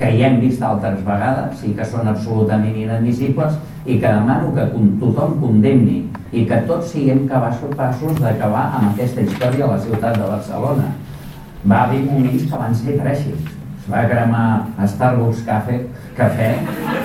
que ja hem vist altres vegades i que són absolutament inadmissibles i que demano que tothom condemni i que tots siguem capaços d'acabar amb aquesta història a la ciutat de Barcelona. Va haver moments que van ser trègics. Es va cremar Starbucks Café, cafè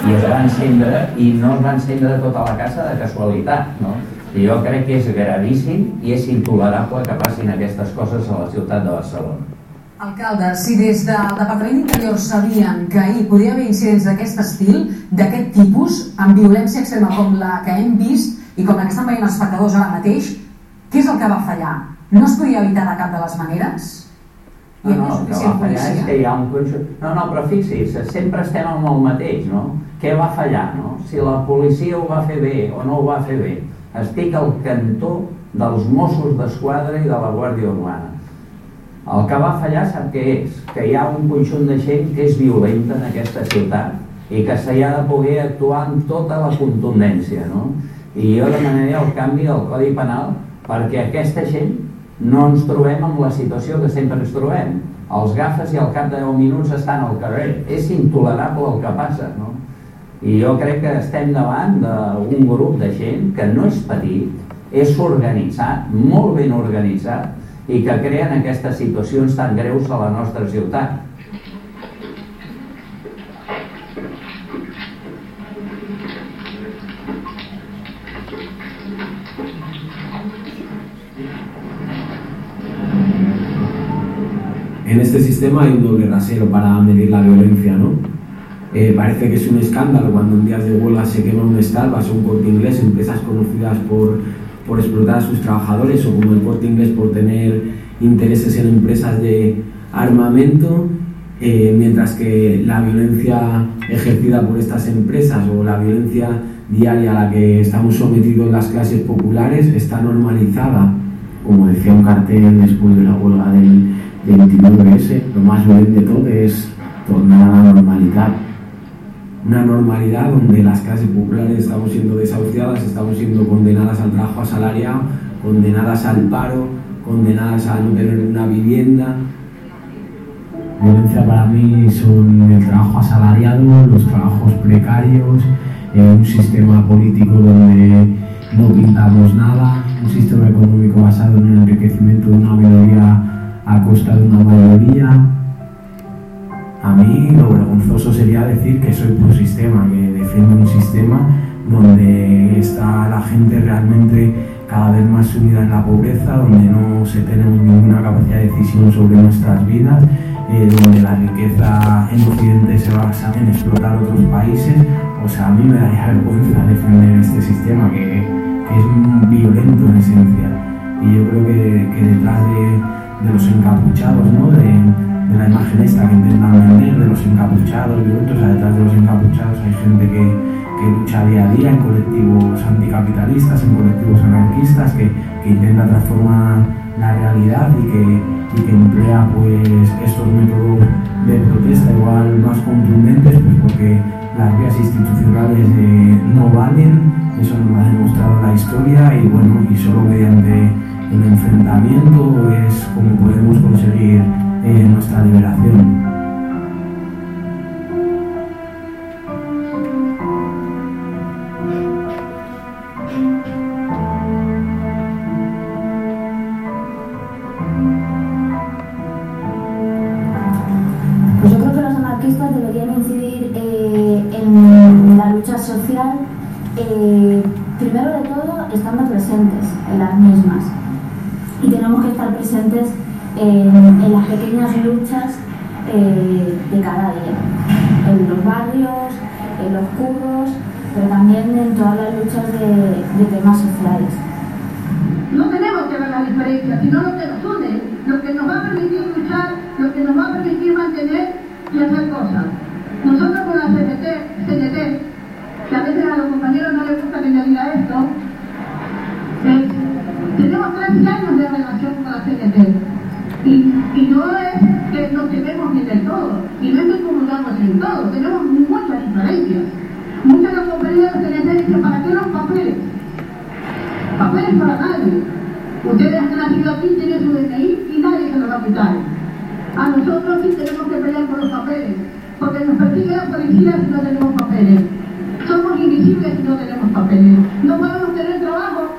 i es va encendre i no es va encendre tota la casa de casualitat. No? I jo crec que és gravíssim i és intolerable que passin aquestes coses a la ciutat de Barcelona. Alcalde, si des del Departament d'Interior sabien que ahir podia haver incidents d'aquest estil, d'aquest tipus, amb violència extrema com la que hem vist i com la que estan veient els espectadors ara mateix, què és el que va fallar? No es podia evitar de cap de les maneres? No, no, el que va fallar és que hi ha un conjunt... No, no, però fixi's, sempre estem amb el mateix, no? Què va fallar, no? Si la policia ho va fer bé o no ho va fer bé. Estic al cantó dels Mossos d'Esquadra i de la Guàrdia Urbana el que va fallar sap què és? Que hi ha un conjunt de gent que és violenta en aquesta ciutat i que s'hi ha de poder actuar amb tota la contundència, no? I jo demanaria el canvi del Codi Penal perquè aquesta gent no ens trobem amb la situació que sempre ens trobem. Els gafes i al cap de 10 minuts estan al carrer. És intolerable el que passa, no? I jo crec que estem davant d'un grup de gent que no és petit, és organitzat, molt ben organitzat, i que creen aquestes situacions tan greus a la nostra ciutat. En este sistema hay un doble rasero para medir la violencia, ¿no? Eh, parece que es un escándalo cuando en días de huelga se quema un Starbucks o un corte inglés, empresas conocidas por por explotar a sus trabajadores o como el corte inglés por tener intereses en empresas de armamento, eh, mientras que la violencia ejercida por estas empresas o la violencia diaria a la que estamos sometidos las clases populares está normalizada, como decía un cartel después de la huelga del, 29S, lo más bien de todo es tornar a la normalidad una normalidad donde las clases populares estamos siendo desahuciadas, estamos siendo condenadas al trabajo asalariado, condenadas al paro, condenadas a no tener una vivienda. Violencia para mí son el trabajo asalariado, los trabajos precarios, eh, un sistema político donde no pintamos nada, un sistema económico basado en el enriquecimiento de una minoría a costa de una mayoría, a mí lo vergonzoso sería decir que soy un sistema, que defiendo un sistema donde está la gente realmente cada vez más sumida en la pobreza, donde no se tenemos ninguna capacidad de decisión sobre nuestras vidas, eh, donde la riqueza en Occidente se basa en explotar otros países. O sea, a mí me daría vergüenza defender este sistema que, es violento en esencia. Y yo creo que, detrás de, los encapuchados, ¿no? de la imagen esta que intentan vender, de los encapuchados violentos, detrás de los encapuchados hay gente que, lucha día a día en colectivos anticapitalistas, en colectivos anarquistas, que, que intenta transformar la realidad y que, que emplea pues estos métodos de protesta igual más contundentes pues porque las vías institucionales eh, no valen, eso nos lo ha demostrado la historia y bueno, y solo mediante el enfrentamiento es como podemos conseguir en nuestra liberación. Relación con la CNT. Y, no es que nos llevemos bien del todo, y no es que comulgamos en todo, tenemos muchas diferencias. Muchos de los compañeros de la dicen, ¿para qué los papeles? Papeles para nadie. Ustedes han nacido aquí, tienen su DNI y nadie se los va a quitar. A nosotros sí tenemos que pelear por los papeles. porque nos persigue la policía si no tenemos papeles. Somos invisibles si no tenemos papeles. No podemos tener trabajo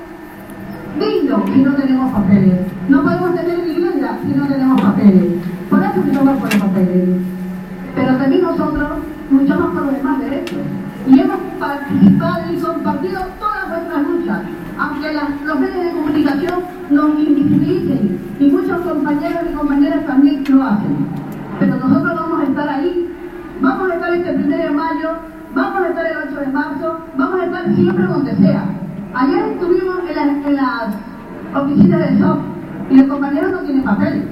digno si no tenemos papeles. No podemos tener vivienda si no tenemos papeles. Por eso que somos por los papeles. Pero también nosotros luchamos por los demás derechos. Y hemos participado y compartido todas nuestras luchas, aunque los medios de comunicación nos invisibilicen y muchos compañeros y compañeras también lo hacen. Pero nosotros vamos a estar ahí, vamos a estar este primero de mayo, vamos a estar el 8 de marzo, vamos a estar siempre donde sea. Ayer en, las oficinas del SOP y los compañeros no tienen papel.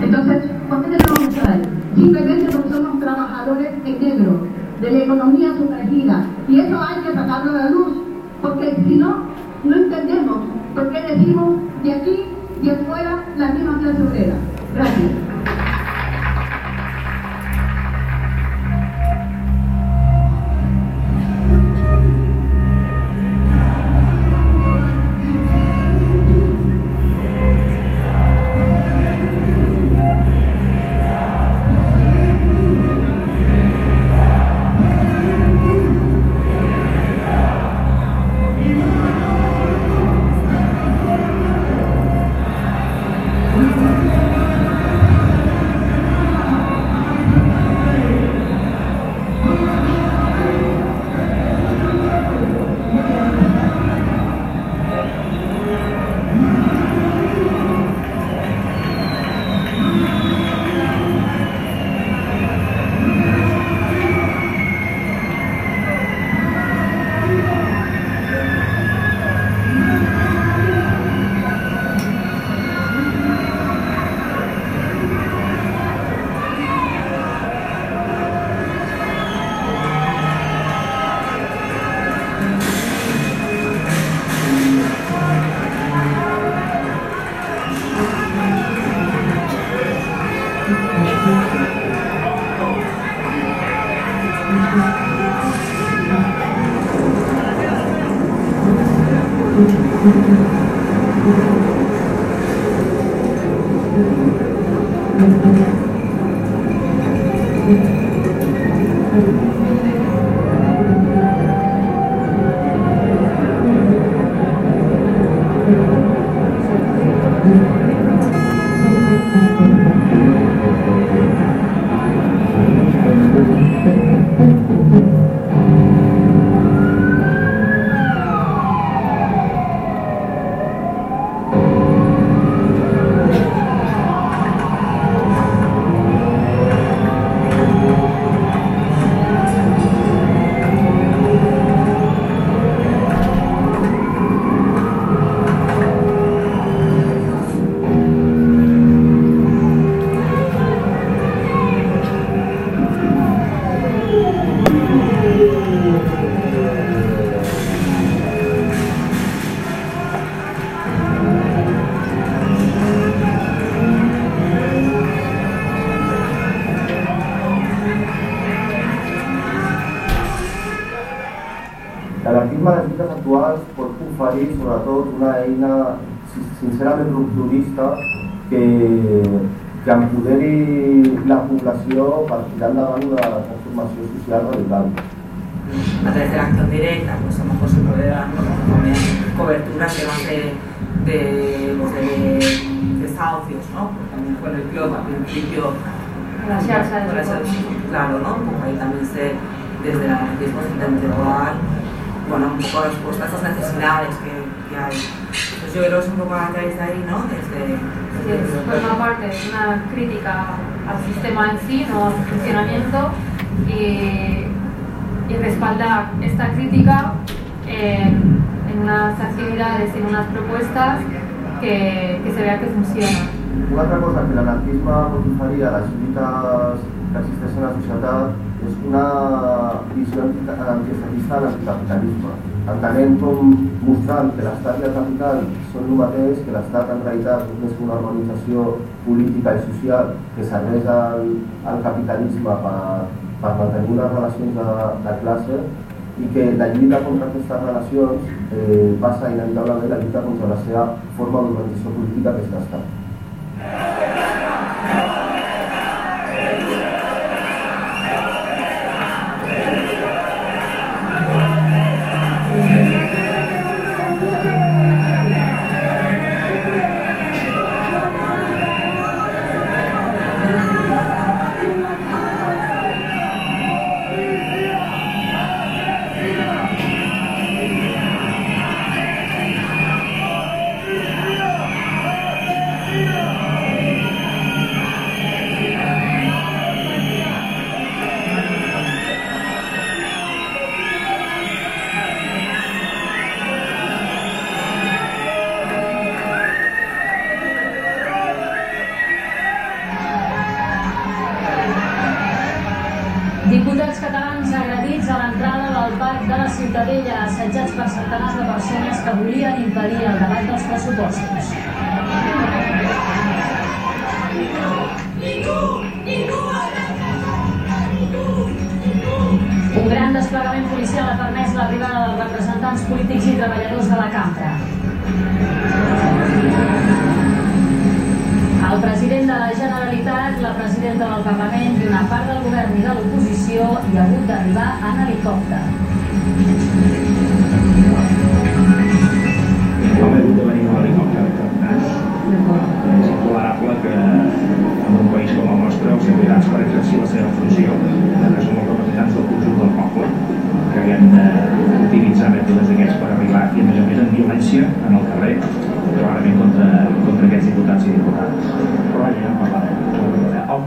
Entonces, ¿por qué tenemos que ahí? Simplemente porque somos trabajadores en negro, de la economía poco a respuesta a estas necesidades que, que hay. Entonces yo creo que es un poco la que está ahí, ¿no? Desde, desde sí, es, forma parte una crítica al sistema en sí, no a su funcionamiento, y, y respaldar esta crítica en, en, unas actividades, en unas propuestas que, que se vea que funcionan. Una otra cosa que la anarquismo profundizaría las únicas que existen en la sociedad es una visión anti anticapitalista del capitalismo. Entenem com mostrant que l'estat i el capital són el mateix, que l'estat en realitat és una organització política i social que serveix al, al capitalisme per, per mantenir unes relacions de, de classe i que la lluita contra aquestes relacions eh, passa inevitablement la lluita contra la seva forma d'organització política que és l'estat.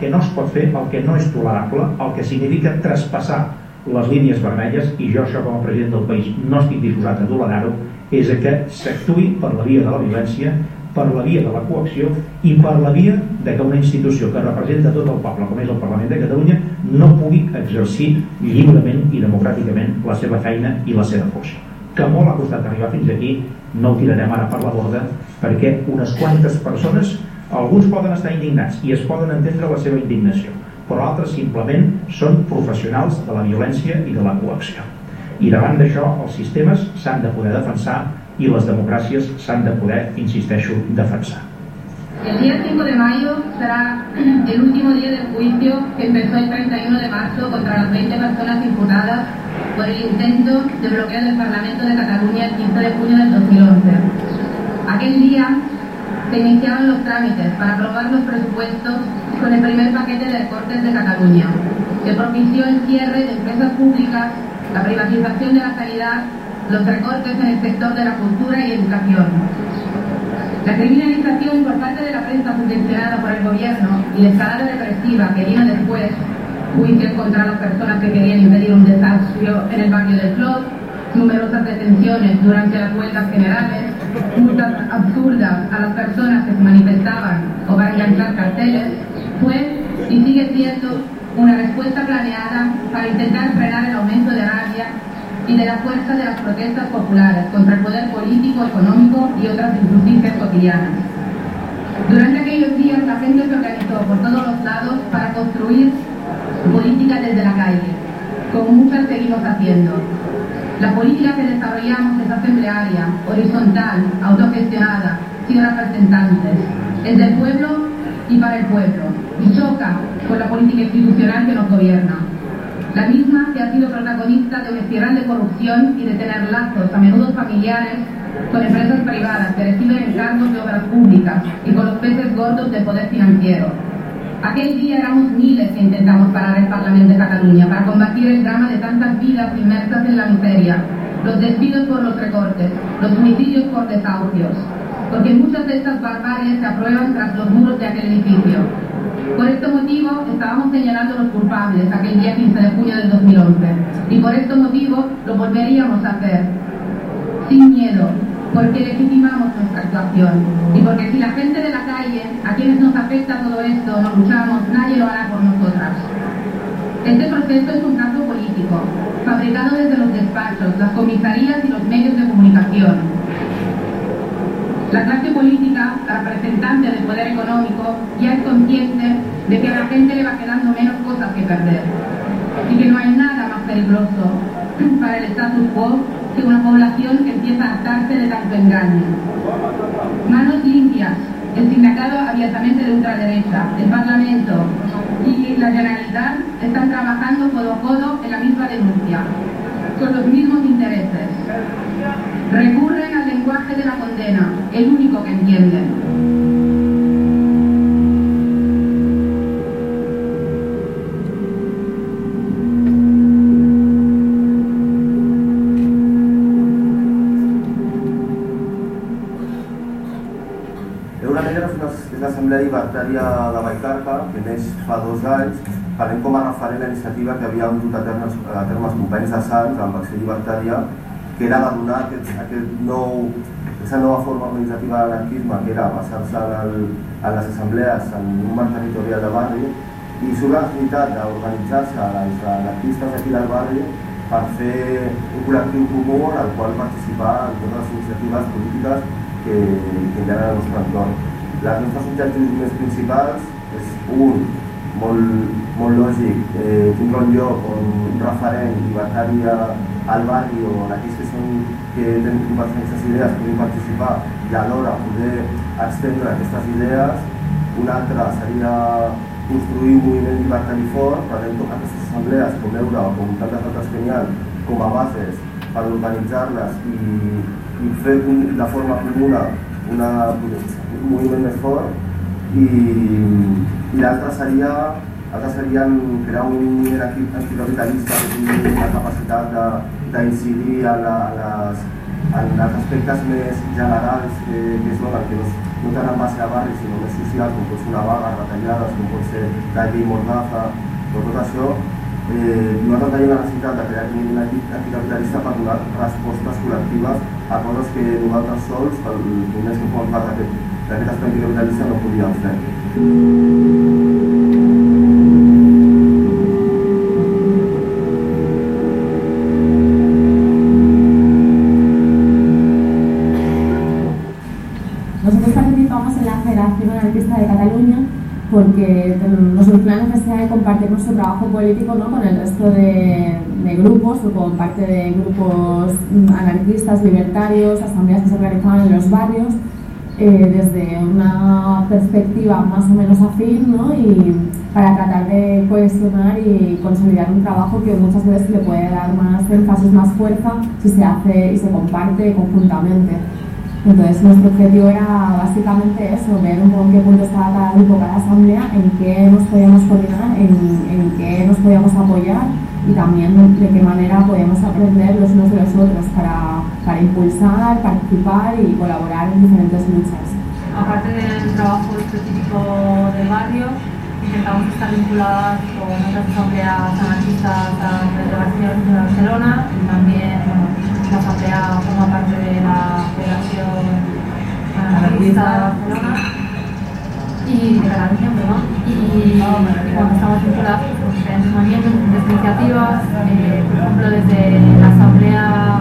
Que no es pot fer, el que no és tolerable, el que significa traspassar les línies vermelles, i jo això com a president del país no estic disposat a tolerar-ho, és que s'actuï per la via de la violència, per la via de la coacció i per la via de que una institució que representa tot el poble, com és el Parlament de Catalunya, no pugui exercir lliurement i democràticament la seva feina i la seva força. Que molt ha costat arribar fins aquí no ho tirarem ara per la borda perquè unes quantes persones alguns poden estar indignats i es poden entendre la seva indignació però altres simplement són professionals de la violència i de la coacció i davant d'això els sistemes s'han de poder defensar i les democràcies s'han de poder, insisteixo, defensar. El día 5 de mayo será el último día del juicio que empezó el 31 de marzo contra las 20 personas imputadas por el intento de bloqueo del Parlamento de Cataluña el 15 de junio del 2011. Aquel día se iniciaron los trámites para aprobar los presupuestos con el primer paquete de recortes de Cataluña, que propició el cierre de empresas públicas, la privatización de la sanidad, los recortes en el sector de la cultura y educación. La criminalización por parte de la prensa subvencionada por el gobierno y la escalada represiva que vino después juicios contra las personas que querían impedir un desastre en el barrio del Clot, numerosas detenciones durante las huelgas generales, multas absurdas a las personas que se manifestaban o para enganchar carteles, fue y sigue siendo una respuesta planeada para intentar frenar el aumento de rabia y de la fuerza de las protestas populares contra el poder político, económico y otras injusticias cotidianas. Durante aquellos días la gente se organizó por todos los lados para construir política desde la calle, como muchas seguimos haciendo. La política que desarrollamos es asamblearia, horizontal, autogestionada, sin representantes, es del pueblo y para el pueblo, y choca con la política institucional que nos gobierna. La misma que ha sido protagonista de un espiral de corrupción y de tener lazos, a menudo familiares, con empresas privadas que reciben encargos de obras públicas y con los peces gordos del poder financiero Aquel día éramos miles que intentamos parar el Parlamento de Cataluña para combatir el drama de tantas vidas inmersas en la miseria, los despidos por los recortes, los homicidios por desahucios, porque muchas de estas barbaries se aprueban tras los muros de aquel edificio. Por este motivo estábamos señalando a los culpables aquel día 15 de junio del 2011 y por este motivo lo volveríamos a hacer, sin porque legitimamos nuestra actuación y porque si la gente de la calle, a quienes nos afecta todo esto, nos luchamos, nadie lo hará por nosotras. Este proceso es un caso político, fabricado desde los despachos, las comisarías y los medios de comunicación. La clase política, la representante del poder económico, ya es consciente de que a la gente le va quedando menos cosas que perder y que no hay nada más peligroso para el status quo una población que empieza a hartarse de tanto engaño. Manos limpias, el sindicato abiertamente de ultraderecha, el Parlamento y la Generalitat están trabajando codo a codo en la misma denuncia, con los mismos intereses. Recurren al lenguaje de la condena, el único que entienden. Libertària de Vallcarca, que neix fa dos anys, parlem com a referent la iniciativa que havíem dut a terme, a terme els companys de Sants amb Acció Libertària, que era de donar aquest, aquest nou, aquesta nova forma organitzativa de l'anarquisme, que era basar-se en, en les assemblees en un marc territorial de barri, i surt la necessitat d'organitzar-se els anarquistes d'aquí del barri per fer un col·lectiu comú en el qual participar en totes les iniciatives polítiques que, que hi ha al nostre entorn. Les nostres objectius principals és un, molt, molt lògic, eh, tindre un lloc on un referent llibertari al barri o aquells que, són, que tenen aquestes idees puguin participar i alhora poder extendre aquestes idees. Un altre seria construir un moviment llibertari fort, per tant, aquestes assemblees, com Eura o com tantes altres que ha, com a bases per organitzar-les i, i fer de forma comuna una, un moviment més fort i, i l'altre seria altres serien crear un moviment anticapitalista que tingui la capacitat d'incidir en, en, els aspectes més generals que, que es donen, que no, no tant en base a barri, sinó més social, com pot ser una vaga, retallades, com pot ser la llei Mordaza, però tot això, eh, nosaltres tenim la necessitat de crear un anticapitalista per donar respostes col·lectives a coses que nosaltres sols, els moviments que formem part d'aquest espai anticapitalista, no podíem fer. porque nos surge la necesidad de compartir nuestro trabajo político ¿no? con el resto de, de, grupos o con parte de grupos anarquistas, libertarios, asambleas que se organizaban en los barrios, eh, desde una perspectiva más o menos afín ¿no? y para tratar de cohesionar y consolidar un trabajo que muchas veces le puede dar más énfasis, más fuerza si se hace y se comparte conjuntamente. Entonces nuestro objetivo era básicamente eso, ver un poco en qué punto estaba cada grupo, cada asamblea, en qué nos podíamos coordinar, en, en qué nos podíamos apoyar y también de qué manera podíamos aprender los unos de los otros para, para impulsar, participar y colaborar en diferentes luchas. Aparte del trabajo específico del barrio, intentamos estar vinculadas con otras asambleas anarquistas de Barcelona y también bueno, la asamblea forma parte de la Federación Anarquista de Barcelona y de Cataluña, perdón. Y, cuando estamos vinculados con diferentes movimientos, diferentes iniciativas, eh, por ejemplo, desde la Asamblea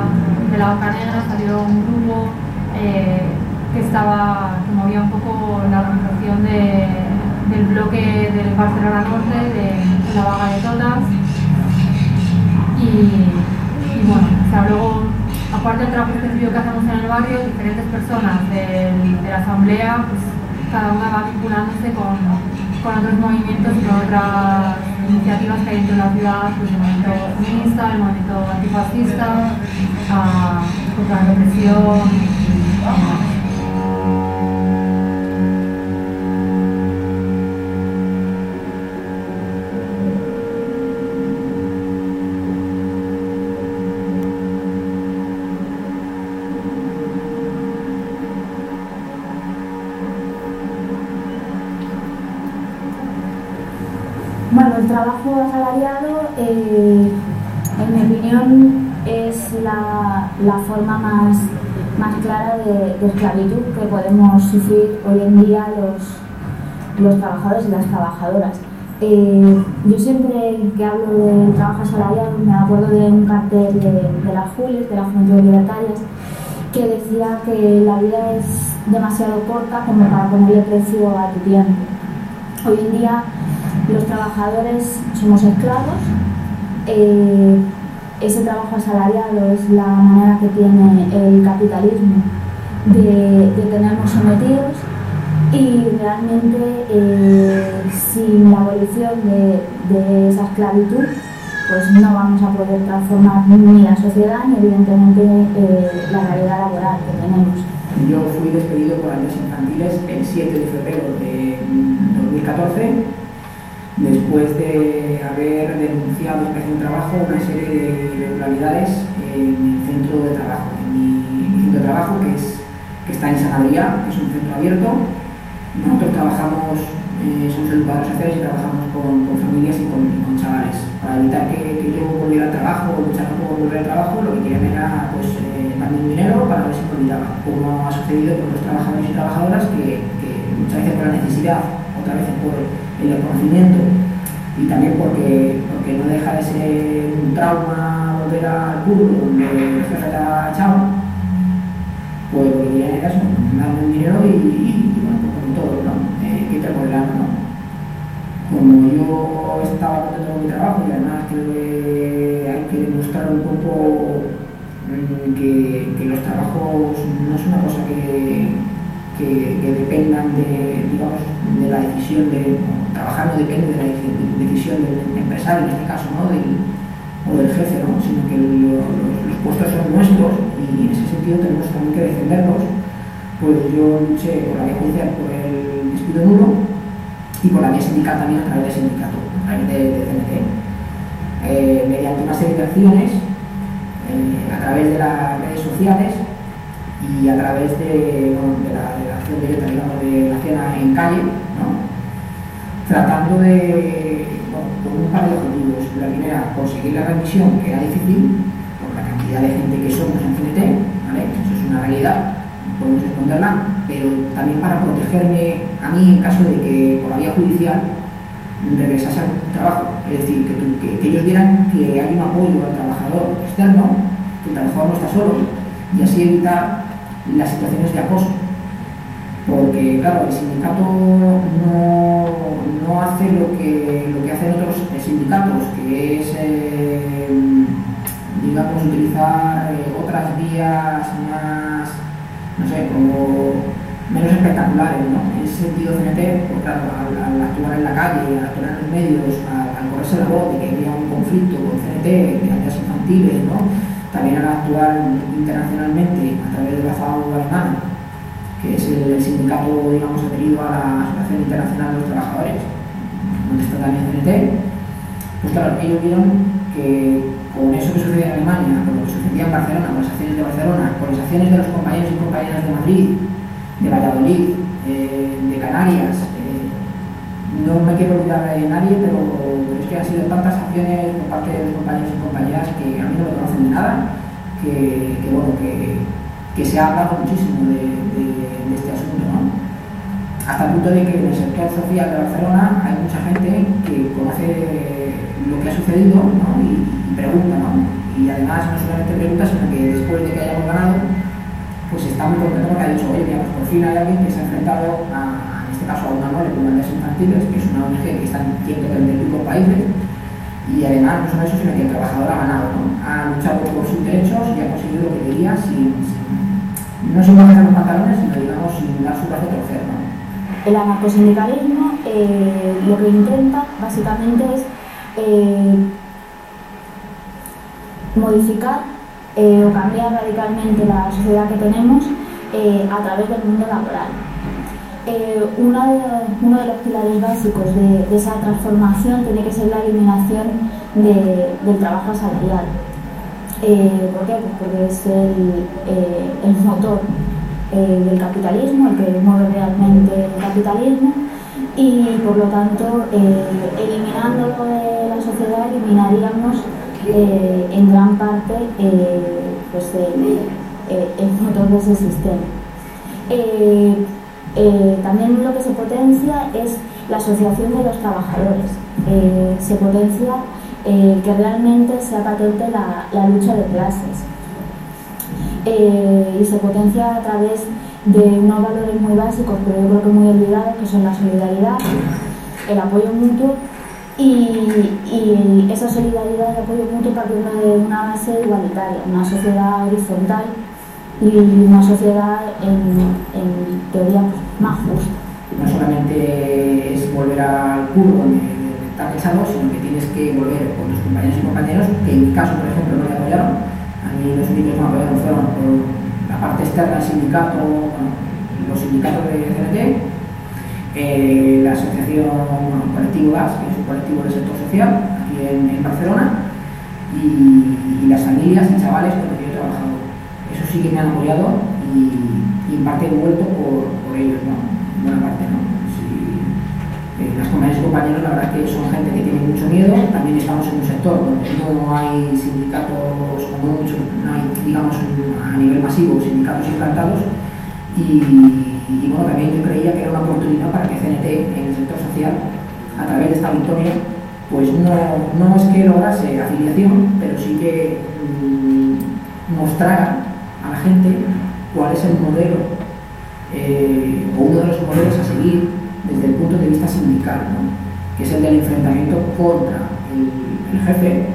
de la Boca Negra salió un grupo eh, que estaba, que movía un poco la organización de, del bloque del Barcelona Norte, de, de la vaga de todas. Y, y bueno, o sea, luego, aparte del trabajo específico que hacemos en el barrio, diferentes personas de, de la asamblea, pues cada una va vinculándose con, con otros movimientos y con otras iniciativas que hay dentro de la ciudad, pues el movimiento feminista, el movimiento antifascista, uh, contra la represión. Trabajo asalariado, eh, en mi opinión, es la, forma más, más clara de, esclavitud que podemos sufrir hoy en día los, los trabajadores y las trabajadoras. Eh, yo siempre que hablo del trabajo asalariado me acuerdo de un cartel de, de las Julis, de las Juventudes Libertarias, que decía que la vida es demasiado corta como para ponerle precio a tu tiempo. Hoy en día los trabajadores somos esclavos, eh, ese trabajo asalariado es la manera que tiene el capitalismo de, tenernos sometidos. Y realmente eh, sin la abolición de, esa esclavitud pues no vamos a poder transformar ni la sociedad ni evidentemente eh, la realidad laboral que tenemos. Yo fui despedido por años infantiles el 7 de febrero de 2014 después de haber denunciado en trabajo una serie de irregularidades en el centro de trabajo, en mi, centro de trabajo que, es, que está en San Adrián, que es un centro abierto. Nosotros trabajamos, eh, somos educadores sociales y trabajamos con, familias y con, chavales. Para evitar que, yo volviera al trabajo o luchar por volver al trabajo, lo que querían era pues, eh, darme un dinero para ver si olvidaba, como ha sucedido con los trabajadores y trabajadoras que, que muchas veces por la necesidad, otras veces por el conocimiento y también porque, porque no deja de ser un trauma volver al curro donde el jefe te ha echado, pues lo que querían era eso, darme un dinero y, y, bueno, pues como todo, ¿no? Eh, que te ¿no? Como yo estaba contento con mi trabajo y además creo que hay que demostrar un poco mm, que, que los trabajos no es una cosa que, que, que dependan de, digamos, de la decisión de trabajar no depende de la decisión del empresario en este caso ¿no? del, o del jefe ¿no? sino que lo, los, puestos son nuestros y en ese sentido tenemos también que defenderlos pues yo luché por la vía judicial por el despido nulo y por la vía sindical también a través del sindicato a través de, de CNT eh, mediante una serie de acciones eh, a través de las redes sociales y a través de, bueno, de, la, de acción directa, de la acción en calle, ¿no? Tratando de, bueno, con un par de objetivos. La primera, conseguir la remisión, que era difícil, por la cantidad de gente que somos en CNT, ¿vale? Eso es una realidad, podemos esconderla, pero también para protegerme a mí en caso de que por la vía judicial regresase al trabajo. Es decir, que, que, que ellos vieran que hay un apoyo al trabajador externo, que el trabajador no está solo, y así evitar las situaciones de acoso. Porque, claro, el sindicato no, no hace lo que, lo que hacen otros sindicatos, que es, eh, digamos, utilizar eh, otras vías más, no sé, como menos espectaculares, ¿no? En ese sentido, CNT, pues claro, al, actuar en la calle, al actuar en los medios, al, correrse la voz de que había un conflicto con CNT, aldeas infantiles, ¿no? también al actuar internacionalmente a través de la FAO que es el, sindicato, digamos, adherido a la Asociación Internacional de los Trabajadores, donde está también CNT, pues claro, ellos vieron que con eso que sucedía en Alemania, con lo que sucedía en Barcelona, con las acciones de Barcelona, con las acciones de los compañeros y compañeras de Madrid, de Valladolid, eh, de Canarias, eh, no me quiero olvidar de nadie, pero, es que han sido tantas acciones por parte de los compañeros y compañeras que a mí no me conocen de nada, que bueno, que, que, se ha hablado muchísimo de, este asunto, ¿no? Hasta el punto de que en el sector social de Barcelona hay mucha gente que conoce lo que ha sucedido ¿no? y, pregunta, ¿no? Y además no solamente pregunta, sino que después de que hayamos ganado, pues está muy contento porque ha dicho, oye, mira, pues por fin hay alguien que se ha enfrentado a en este caso a una mole como las infantiles, que es una ONG que está en 135 países, y además no solo eso, sino que el trabajador ha ganado, ¿no? ha luchado por sus derechos y ha conseguido lo que quería sin, sin no sin bajar los pantalones, sino digamos sin dar su brazo torcer. El anarcosindicalismo eh, lo que intenta básicamente es eh, modificar eh, o cambiar radicalmente la sociedad que tenemos a través del mundo laboral. Uno de los pilares básicos de, esa transformación tiene que ser la eliminación de, del trabajo salarial. Eh, ¿Por qué? Pues porque es el, eh, motor eh, del capitalismo, el que mueve realmente el capitalismo y por lo tanto eliminándolo de la sociedad eliminaríamos en gran parte pues el, motor de ese sistema. También lo que se potencia es la asociación de los trabajadores. Se potencia eh, que realmente sea patente la, la lucha de clases. y se potencia a través de unos valores muy básicos, pero yo creo que muy olvidados, que son la solidaridad, el apoyo mutuo y, esa solidaridad y apoyo mutuo partiendo de una base igualitaria, una sociedad horizontal y una sociedad en, teoría más justa. No solamente es volver al donde está echado, sino que tienes que volver con tus compañeros y compañeros, que en mi caso, por ejemplo, no me apoyaron. A mí los únicos que me apoyaron fueron por la parte externa del sindicato, los sindicatos de CNT, eh, la asociación bueno, Colectivo GAS, que es un colectivo del sector social aquí en, Barcelona, y, las familias y chavales con los que yo he trabajado. Eso sí que me han apoyado y, en parte he vuelto por, ellos, ¿no? En buena parte, ¿no? Las compañeras y compañeros, la verdad que son gente que tiene mucho miedo, también estamos en un sector donde no hay sindicatos, como mucho, no hay, digamos, a nivel masivo, sindicatos implantados, y, bueno, también yo creía que era una oportunidad para que CNT en el sector social, a través de esta victoria, pues no, no es que lograse afiliación, pero sí que mm, mostrara a la gente cuál es el modelo eh, o uno de los modelos a seguir desde el punto de vista sindical, que es el del enfrentamiento contra el, jefe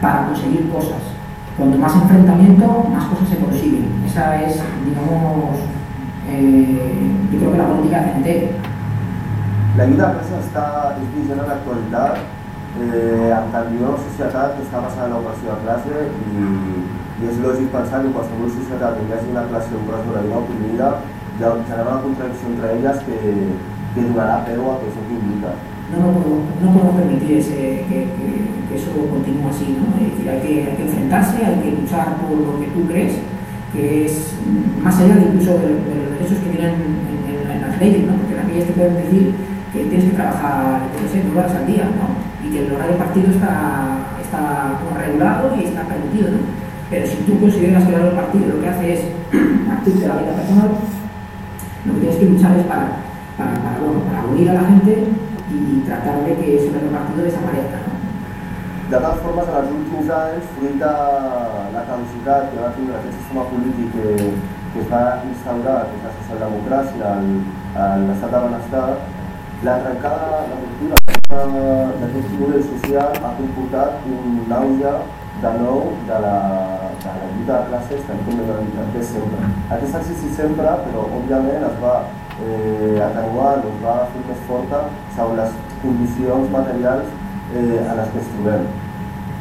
para conseguir cosas. Cuanto más enfrentamiento, más cosas se consiguen. Esa es, digamos, eh, yo creo que la política CNT. La està, és vigent en l'actualitat eh, anterior societat que està basada en l'operació de classe i, i és lògic pensar que qualsevol societat on hi hagi una classe opressora i una oprimida hi ha generarà una contradicció entre elles que, que donarà peu a que això que. No, no, no podemos permitir ese, que, eso continúe así, ¿no? Es decir, hay que, hay que enfrentarse, hay que luchar por lo que tú crees, que es más allá de incluso de, de los derechos que tienen en, las leyes, ¿no? Porque las leyes te pueden decir que tienes que trabajar, no sé, horas al día, ¿no? Y que el horario partido está, está regulado y está permitido, ¿no? Pero si tú consideras que el horario partido lo que hace es de la vida personal, lo que tienes que luchar es para, para, para, bueno, para unir a la gente y tratar de que ese horario partido desaparezca. De totes formes, en els últims anys, fruit de la caducitat que va tindre aquest sistema polític que, que es va instaurar, que és la socialdemocràcia, l'estat de benestar, La trencada, la ruptura d'aquest model social ha comportat un auge de nou de la, de la lluita de classes que com de sempre. Aquest existit sempre, però òbviament es va eh, atenuar, es va fer més forta segons les condicions materials eh, en les que ens trobem.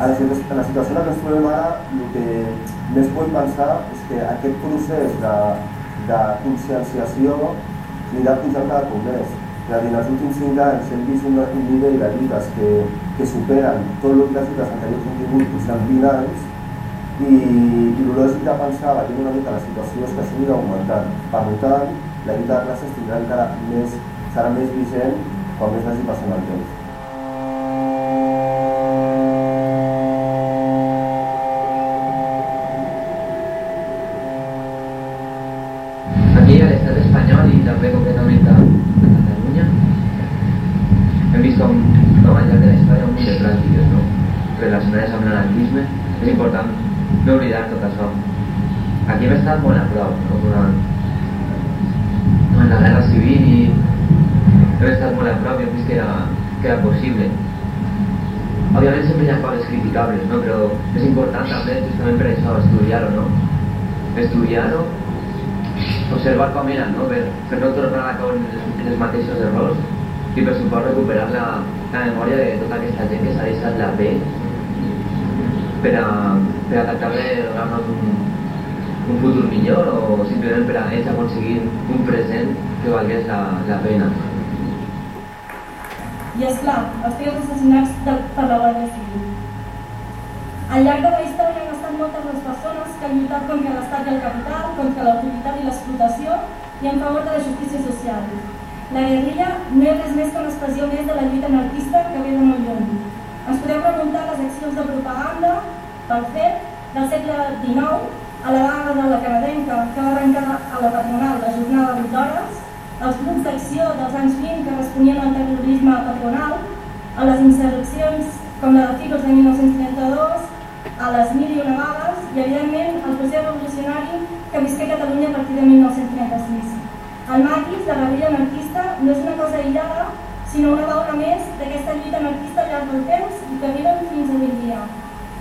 En la, en la situació en la que ens trobem ara, el que més vull pensar és que aquest procés de, de conscienciació anirà pujant cada cop més és a dir, en els últims 5 anys hem vist un, un nivell de lluites que, que superen tot el que les lluites anteriors han tingut durant 20 anys i, i el lògic de pensar, veient una mica la situació, és que això anirà augmentant. Per tant, la lluita de classes tindrà encara més, serà més vigent quan més vagi passant el temps. Que era possible òbviament sempre hi ha coses criticables no? però és important també justament per això estudiar-ho no? estudiar-ho observar com era no? per, per no tornar a caure en els mateixos errors i per suposo recuperar la, la memòria de tota aquesta gent que s'ha deixat la pell per a, per a tractar de donar-nos un, un futur millor o simplement per a ells un present que valgués la, la pena. I és clar, els fills assassinats de, per la Guàrdia Civil. Al llarg de la història han estat moltes les persones que han lluitat contra l'estat i el capital, contra l'autoritat i l'explotació i en favor de la justícia social. La guerrilla no és res més que una expressió més de la lluita anarquista que ve de molt lluny. Ens podem preguntar les accions de propaganda, pel fet, del segle XIX, a la vaga de la canadenca que va arrencar a la patronal la jornada de 8 hores, els grups d'acció dels anys 20 que responien al terrorisme patronal, a les insurreccions com la de Figos de 1932, a les mil i una vagues i, evidentment, el procés revolucionari que visqué Catalunya a partir de 1936. El maquis, la guerrilla anarquista, no és una cosa aïllada, sinó una baula més d'aquesta lluita anarquista al llarg del temps i que arriba fins avui dia.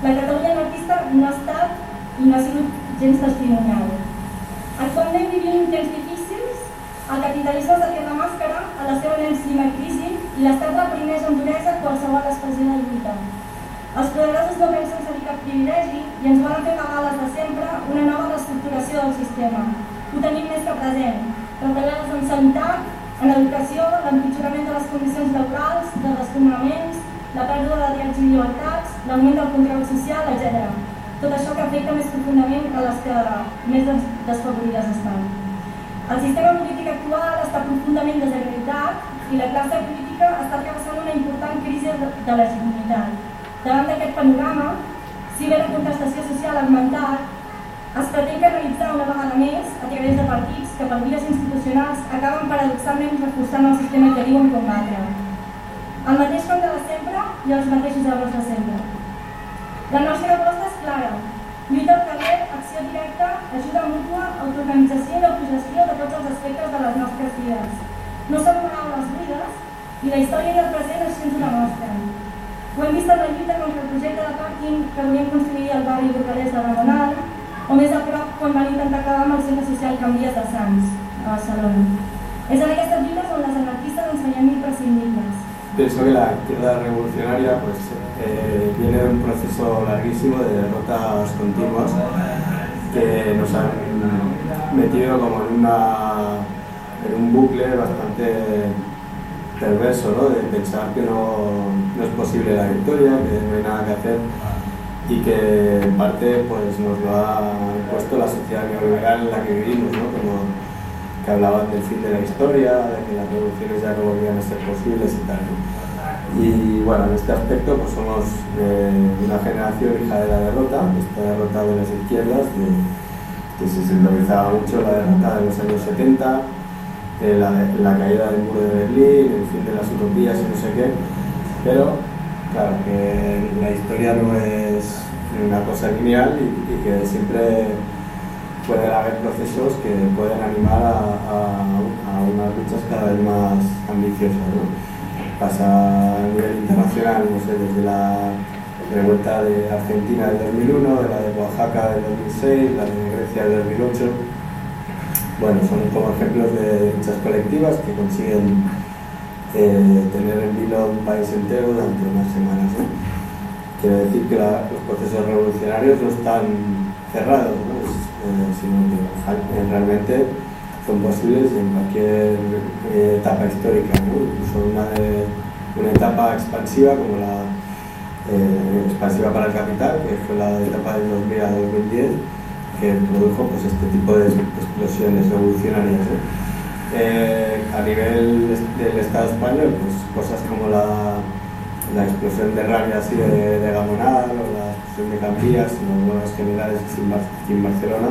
La Catalunya anarquista no ha estat i no ha sigut gens testimonial. Actualment vivim uns temps difícils, el capitalisme s'ha quedat màscara a la seva enèsima crisi i l'estat reprimeix amb duresa qualsevol expressió de lluita. Els poderosos no pensen servir cap privilegi i ens volen fer pagar les de sempre una nova reestructuració del sistema. Ho tenim més que present, retallades en sanitat, en educació, l'empitjorament de les condicions laborals, dels descomunaments, la pèrdua de drets i llibertats, l'augment del control social, etc. Tot això que afecta més profundament a les que més desfavorides estan. El sistema polític actual està profundament desacreditat i la classe política està travessant una important crisi de legitimitat. Davant d'aquest panorama, si bé la contestació social ha augmentat, es pretén que realitzar una vegada més, a través de partits que per vies institucionals acaben paradoxalment reforçant el sistema que diuen combatre. El mateix com de la seva i els mateixos errors de sempre. La nostra proposta és clara. Lluita al carrer, acció directa, ajuda mútua, autoorganització i autogestió de tots els aspectes de les nostres vides. No són paraules buides i la història i el present així ens ho demostren. Ho hem vist en la lluita contra el projecte de pàrquing que volien construir al barri burgalès de Ramonal, o més a prop quan van intentar acabar amb el centre social Canvies de Sants, a Barcelona. Es en estas lluitas con las anarquistas nos veían imprescindibles. Pienso que la izquierda revolucionaria pues, eh, viene de un proceso larguísimo de derrotas continuas que nos han metido como en, una, en un bucle bastante perverso ¿no? de pensar que no, no, es posible la victoria, que no hay nada que hacer y que en parte pues, nos lo ha impuesto la sociedad neoliberal en la que vivimos, ¿no? como que hablaban del fin de la historia, de que las revoluciones ya no volvían a ser posibles y tal. Y bueno, en este aspecto pues somos eh, una generación hija de la derrota, esta derrota de las izquierdas, que se simbolizaba mucho la derrota de los años 70, la, la, caída del muro de Berlín, el fin de las utopías y no sé qué, pero claro que la historia no es una cosa lineal y que siempre pueden haber procesos que pueden animar a, unas luchas cada vez más ambiciosas. Pasa a nivel internacional, no sé, desde la revuelta de Argentina del 2001, de la de Oaxaca del 2006, la de Grecia del 2008. Bueno, son como ejemplos de luchas colectivas que consiguen eh, tener en vilo un país entero durante unas semanas. Quiere decir que los procesos revolucionarios no están cerrados, eh, sino que realmente son posibles en cualquier eh, etapa histórica, incluso una, una etapa expansiva como la eh, expansiva para el capital, que fue la etapa del 2000 a 2010, que produjo pues, este tipo de explosiones revolucionarias. a nivel del Estado español, pues cosas como la, la explosión de rabia así de, de Gamonal o la de Campillas, los nuevos generales en Barcelona,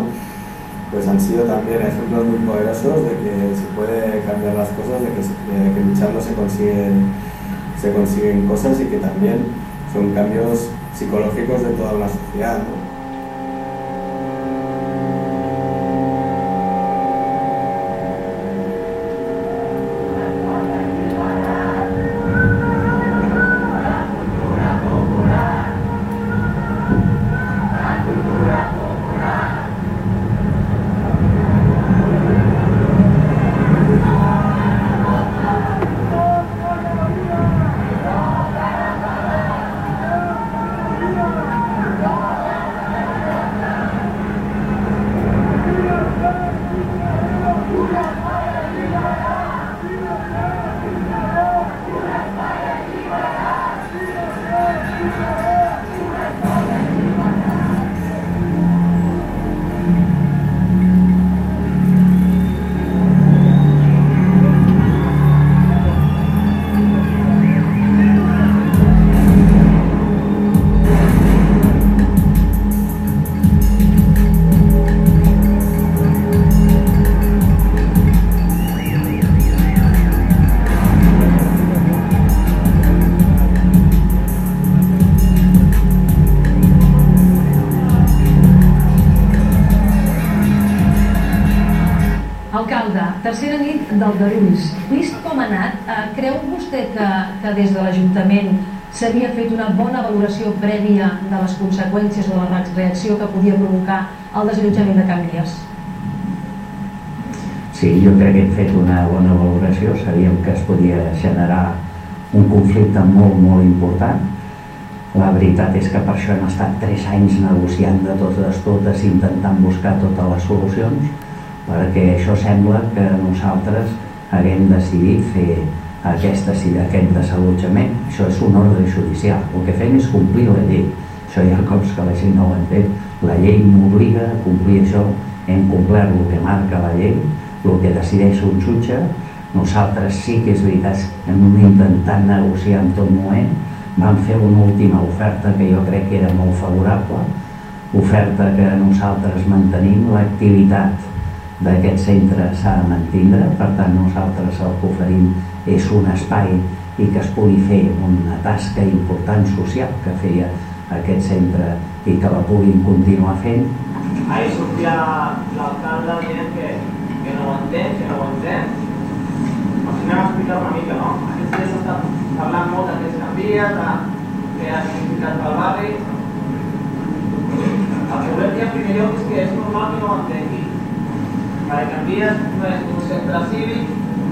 pues han sido también ejemplos muy poderosos de que se puede cambiar las cosas, de que, que luchando se consiguen, se consiguen cosas y que también son cambios psicológicos de toda una sociedad. Des de l'Ajuntament s'havia fet una bona valoració prèvia de les conseqüències o de la reacció que podia provocar el desallotjament de Can Vies? Sí, jo crec que hem fet una bona valoració, sabíem que es podia generar un conflicte molt, molt important. La veritat és que per això hem estat tres anys negociant de totes totes, intentant buscar totes les solucions, perquè això sembla que nosaltres haguem decidit fer aquesta, aquest desallotjament, això és un ordre judicial. El que fem és complir la llei. Això hi ha cops que la gent no ho entén. La llei m'obliga a complir això. Hem complert el que marca la llei, el que decideix un jutge. Nosaltres sí que és veritat hem intentat negociar en tot moment. Vam fer una última oferta que jo crec que era molt favorable, oferta que nosaltres mantenim l'activitat d'aquest centre s'ha de mantindre, per tant nosaltres el que oferim és un espai i que es pugui fer una tasca important social que feia aquest centre i que la puguin continuar fent. Ahí sortia l'alcalde dient que, que no ho entén, que no ho entén. Si anem a explicar una mica, no? Aquests dies s'està parlant molt d'aquests canvies, de, que ha significat pel barri. El dir en primer lloc és que és normal que no ho entengui. Perquè canvies no és un centre cívic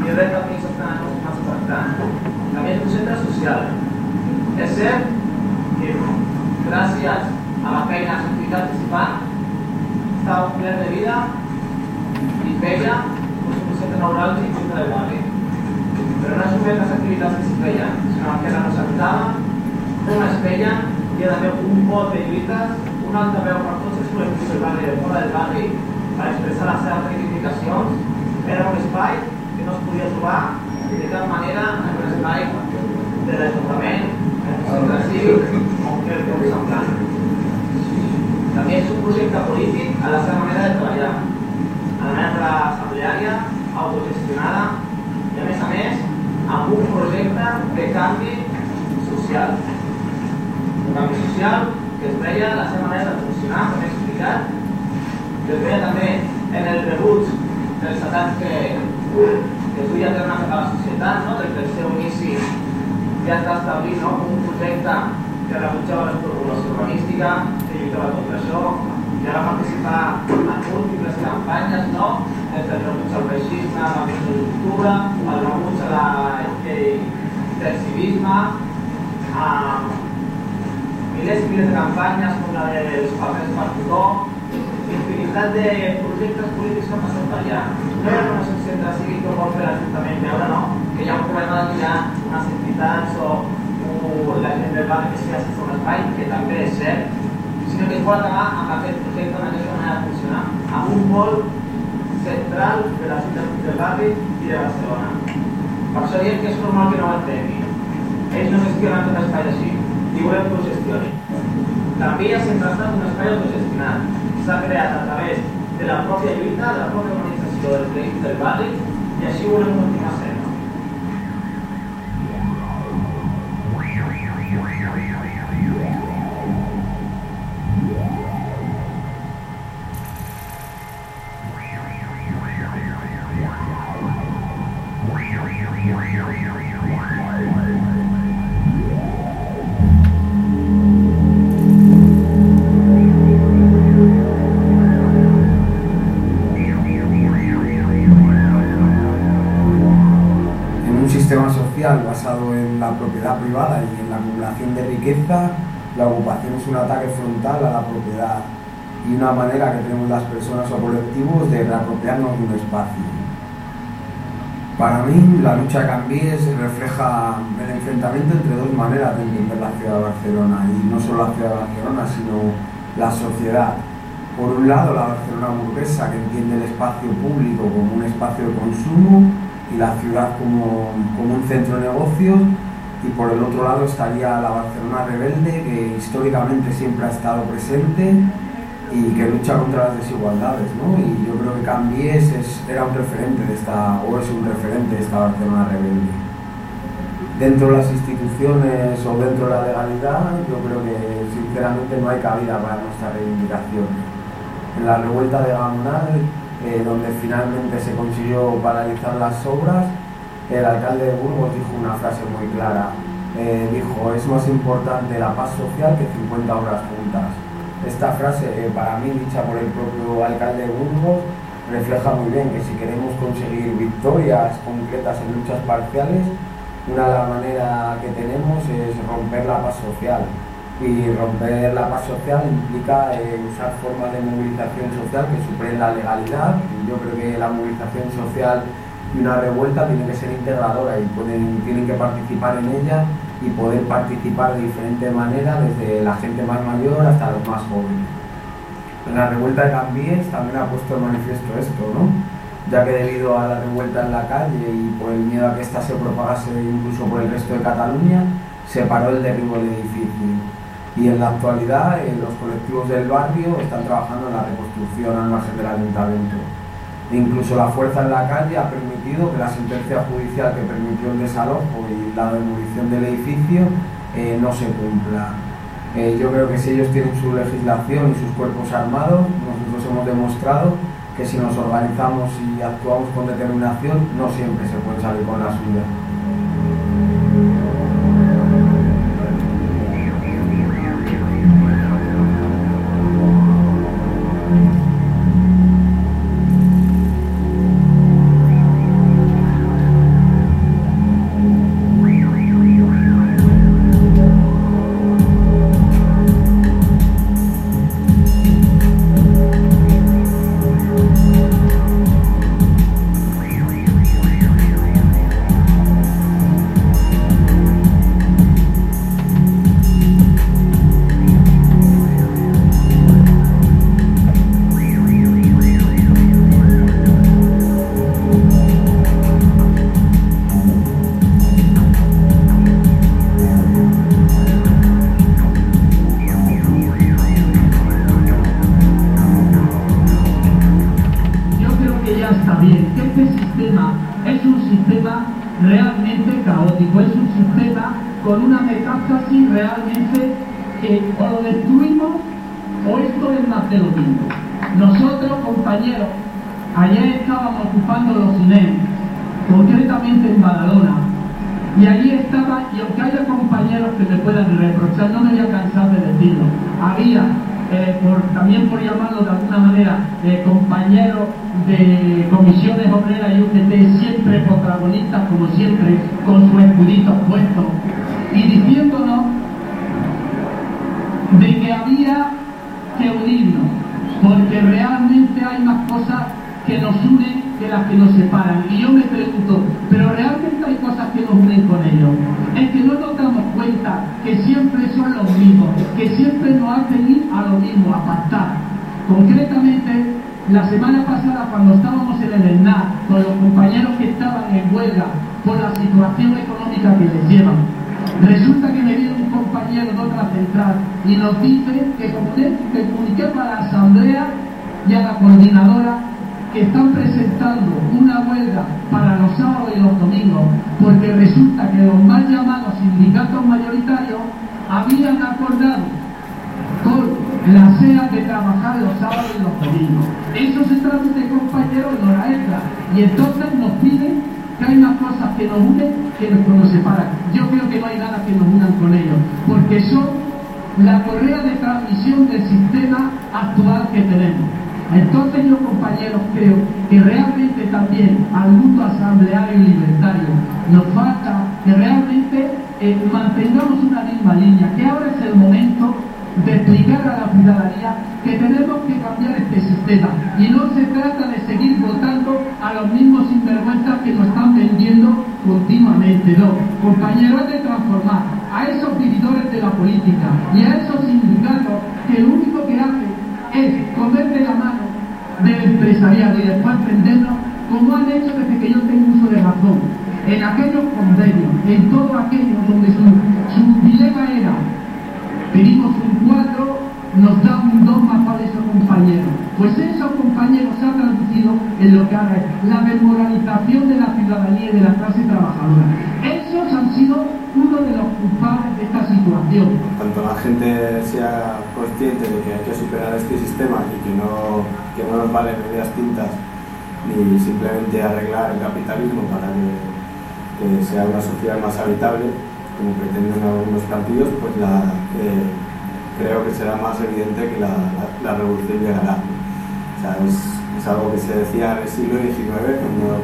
i res del que s'estan tractant. També és un centre social. És cert que gràcies a la d'activitat que s'hi fa, estava ple de vida i feia un centre laboral i un centre de barri. Però no és només les activitats que s'hi feien, sinó que representaven com es feien, hi ha d'haver un pot de lluites, un altre veu per tots els col·lectius del barri de fora del barri per expressar les seves reivindicacions. Era un espai que no es podia trobar de cap manera en un espai de l'Ajuntament, en un centre cívic o lloc semblant. També és un projecte polític a la seva manera de treballar, a la manera assembleària, autogestionada i a més a més amb un projecte de canvi social. Un canvi social que es veia la seva manera de funcionar, com he explicat, que es veia també en el rebuig dels atacs que, que es duia a terme a la societat, no? des del seu inici ja està establit no? com un projecte que rebutjava l'especulació urbanística, que lluitava contra això, ja va participar en múltiples campanyes, no? des del rebuig al feixisme, la d'octubre, el rebuig a la llei del civisme, a milers i milers de campanyes com la dels papers per tothom, infinitat de projectes polítics que han passat per allà. No hi només un centre cívic que vol fer l'Ajuntament veure, no? Que hi ha un problema de mirar unes entitats o, o la gent del barri que sigui sense un espai, que també és cert, sinó que es vol acabar amb aquest projecte, amb aquesta manera de funcionar, amb un pol central de la ciutat del barri i de Barcelona. Per això diem que és normal que no ho entengui. Ells no gestionen tot l'espai així, i volem que ho gestioni. També ha sempre estat un espai autogestionat, s'ha creat a través de la pròpia lluita, de la pròpia organització dels veïns del barri i així volem continuar. Y una manera que tenemos las personas o colectivos de reapropiarnos de un espacio. Para mí, la lucha de Cambies refleja el enfrentamiento entre dos maneras de entender la ciudad de Barcelona, y no solo la ciudad de Barcelona, sino la sociedad. Por un lado, la Barcelona burguesa, que entiende el espacio público como un espacio de consumo, y la ciudad como, como un centro de negocios y por el otro lado estaría la Barcelona rebelde que históricamente siempre ha estado presente y que lucha contra las desigualdades, ¿no? Y yo creo que Cambies es, era un referente de esta, o es un referente de esta Barcelona rebelde. Dentro de las instituciones o dentro de la legalidad, yo creo que sinceramente no hay cabida para nuestra reivindicación. En la revuelta de Gamonal eh, donde finalmente se consiguió paralizar las obras, el alcalde de Burgos dijo una frase muy clara. Eh, dijo, es más importante la paz social que 50 obras juntas. Esta frase, eh, para mí dicha por el propio alcalde de Burgos, refleja muy bien que si queremos conseguir victorias concretas en luchas parciales, una de las maneras que tenemos es romper la paz social y romper la paz social implica eh, usar formas de movilización social que superen la legalidad. Yo creo que la movilización social y una revuelta tiene que ser integradora y tienen que participar en ella y poder participar de diferentes maneras, desde la gente más mayor hasta los más jóvenes. En la revuelta de Cambies también ha puesto de manifiesto esto, ¿no? ya que debido a la revuelta en la calle y por el miedo a que ésta se propagase incluso por el resto de Cataluña, se paró el derribo del edificio y en la actualidad eh, los colectivos del barrio están trabajando en la reconstrucción al margen del ayuntamiento. E incluso la fuerza en la calle ha permitido que la sentencia judicial que permitió el desalojo y la demolición del edificio eh, no se cumpla. Eh, yo creo que si ellos tienen su legislación y sus cuerpos armados, nosotros hemos demostrado que si nos organizamos y actuamos con determinación, no siempre se puede salir con la suya. Creo que ya está bien, que este sistema es un sistema realmente caótico, es un sistema con una metástasis realmente que o lo destruimos o esto es más de lo mismo. Nosotros, compañeros, ayer estábamos ocupando los INEM, concretamente en Badalona, y allí estaba, y aunque haya compañeros que me puedan reprochar, no me voy a cansar de decirlo, había, eh, también por llamarlo de alguna manera, eh, compañeros de comisiones obreras y UGT siempre protagonistas, como siempre, con sus escuditos puestos, y diciéndonos de que había que unirnos, porque realmente hay más cosas que nos unen que las que nos separan. Y yo me pregunto, ¿pero realmente hay cosas que nos unen con ellos? Es que no nos damos cuenta que siempre son los mismos, que siempre nos hacen ir a lo mismo, a pactar. Concretamente, la semana pasada, cuando estábamos en el ENAR, con los compañeros que estaban en huelga por la situación económica que les llevan, Resulta que me viene un compañero de otra central y nos dice que comunique, que comunique para la asamblea y a la coordinadora que están presentando una huelga para los sábados y los domingos, porque resulta que los mal llamados sindicatos mayoritarios habían acordado con la SEA de trabajar los sábados y los domingos. Eso se transmite, compañeros, en hora extra. Y entonces nos piden que hay más cosas que nos unen que nos separan. Yo creo que no hay nada que nos unan con ellos, porque son la correa de transmisión del sistema actual que tenemos. Entonces yo, compañeros, creo que realmente también al mundo asambleario y libertario nos falta que realmente eh, mantengamos una misma línea, que ahora es el momento de explicar a la ciudadanía que tenemos que cambiar este sistema. Y no se trata de seguir votando a los mismos sinvergüenzas que nos están vendiendo continuamente, no, compañeros de transformar a esos vividores de la política y a esos sindicatos que lo único que hacen es comer de la mano del empresariado y después vendernos como han hecho desde que yo tengo uso de razón en aquellos convenios, en todo aquello donde su, dilema era pedimos un cuadro, nos da un dos más para esos compañeros. Pues esos compañeros se ha traducido en lo que ahora es la desmoralización de la ciudadanía y de la clase trabajadora. Esos han sido uno de los culpables de esta situación. Cuanto la gente sea consciente de que hay que superar este sistema y que no, que no nos valen medias tintas ni simplemente arreglar el capitalismo para que, que sea una sociedad más habitable, como pretenden algunos partidos, pues la, eh, creo que será más evidente que la, la, revolución llegará. O sea, es, algo que se decía en el siglo XIX, cuando,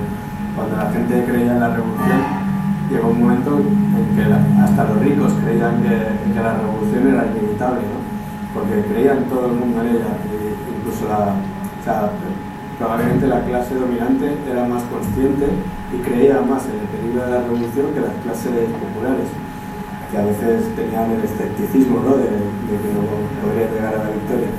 cuando la gente creía en la revolución, llegó un momento en que hasta los ricos creían que, que, la revolución era inevitable, ¿no? porque creían todo el mundo en ella, incluso la, o probablemente la clase dominante era más consciente y creía más en el peligro de la revolución que las clases populares, que a veces tenían el escepticismo ¿no? de, de que no podría llegar a la victoria.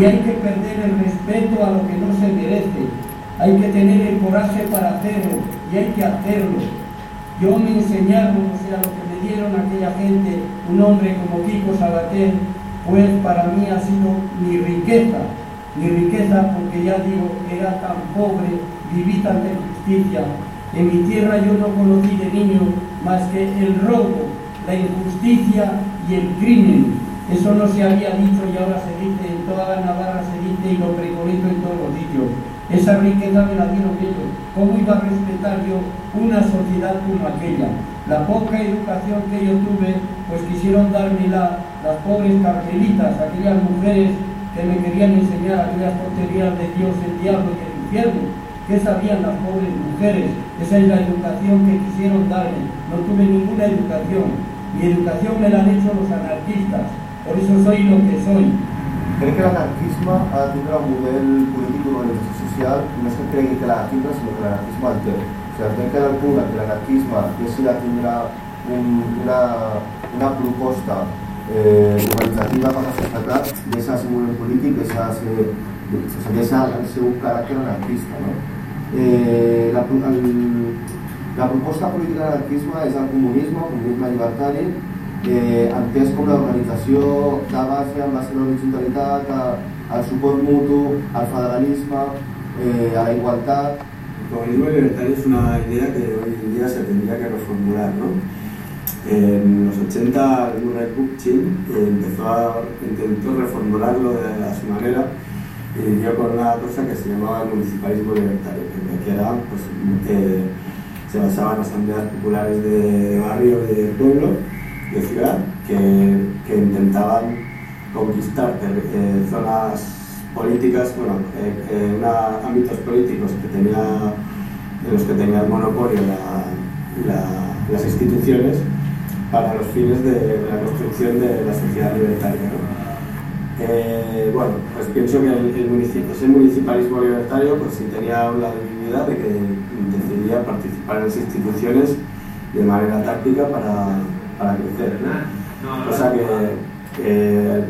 y hay que perder el respeto a lo que no se merece. Hay que tener el coraje para hacerlo y hay que hacerlo. Yo me enseñaron, o sea, lo que me dieron aquella gente, un hombre como Kiko Sabater, pues para mí ha sido mi riqueza, mi riqueza porque ya digo, era tan pobre, viví tanta injusticia. En mi tierra yo no conocí de niño más que el robo, la injusticia y el crimen. Eso no se había dicho y ahora se dice, en toda la Navarra se dice y lo preconizo en todos los sitios. Esa riqueza me la dieron ellos. ¿Cómo iba a respetar yo una sociedad como aquella? La poca educación que yo tuve, pues quisieron dármela las pobres carmelitas, aquellas mujeres que me querían enseñar aquellas tonterías de Dios, el diablo y el infierno. ¿Qué sabían las pobres mujeres? Esa es la educación que quisieron darme. No tuve ninguna educación. Mi educación me la han hecho los anarquistas. Por eso soy lo que soy. Crec que l'anarquisme ha de tindre un model polític d'organització social i no és que cregui que l'ha de tindre, sinó que l'anarquisme el té. O sigui, entenc que el punt en què l'anarquisme deixi de tindre un, una, una proposta eh, organitzativa per la societat, deixa de ser un model polític, deixa de ser, se deixa el seu caràcter anarquista. No? Eh, la, el, la proposta política de l'anarquisme és el comunisme, el comunisme llibertari, eh, entès com l'organització de base amb la seva al suport mutu, al federalisme, eh, a la igualdad. El comunismo libertario es una idea que hoy en día se tendría que reformular, ¿no? En los 80 Murray Bookchin empezó a, intentó reformularlo de, a su manera y dio con una cosa que se llamaba el municipalismo libertario, que era, pues, eh, se basaba en asambleas populares de barrio, de pueblo, de ciudad que, que intentaban conquistar eh, zonas políticas, bueno, eh, eh, una, ámbitos políticos que tenía, de los que tenía el monopolio la, la, las instituciones para los fines de, la construcción de la sociedad libertaria. ¿no? Eh, bueno, pues pienso que el, municipio, ese municipalismo libertario pues sí tenía la debilidad de que decidía participar en las instituciones de manera táctica para, para crecer. Cosa que, que,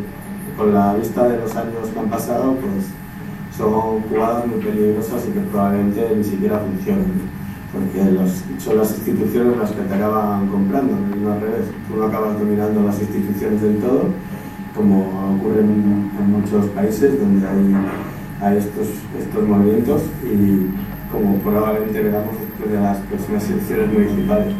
con la vista de los años que han pasado, pues son jugadas muy peligrosas y que probablemente ni siquiera funcionen. Porque los, son las instituciones las que te acaban comprando, no al revés. Tú no acabas dominando las instituciones del todo, como ocurre en, en muchos países donde hay, hay estos, estos movimientos y como probablemente veremos después de las próximas elecciones municipales.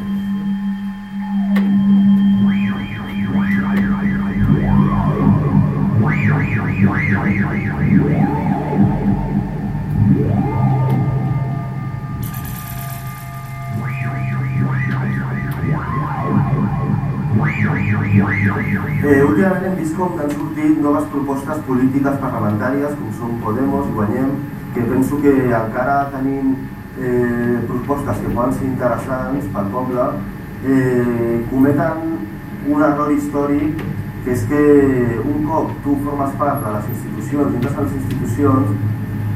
Últimament hem vist com han sortit noves propostes polítiques parlamentàries, com són Podemos Guanyem, que penso que encara tenim eh, propostes que poden ser interessants pel poble, eh, cometen un error històric que és que un cop tu formes part de les institucions, entres a les institucions,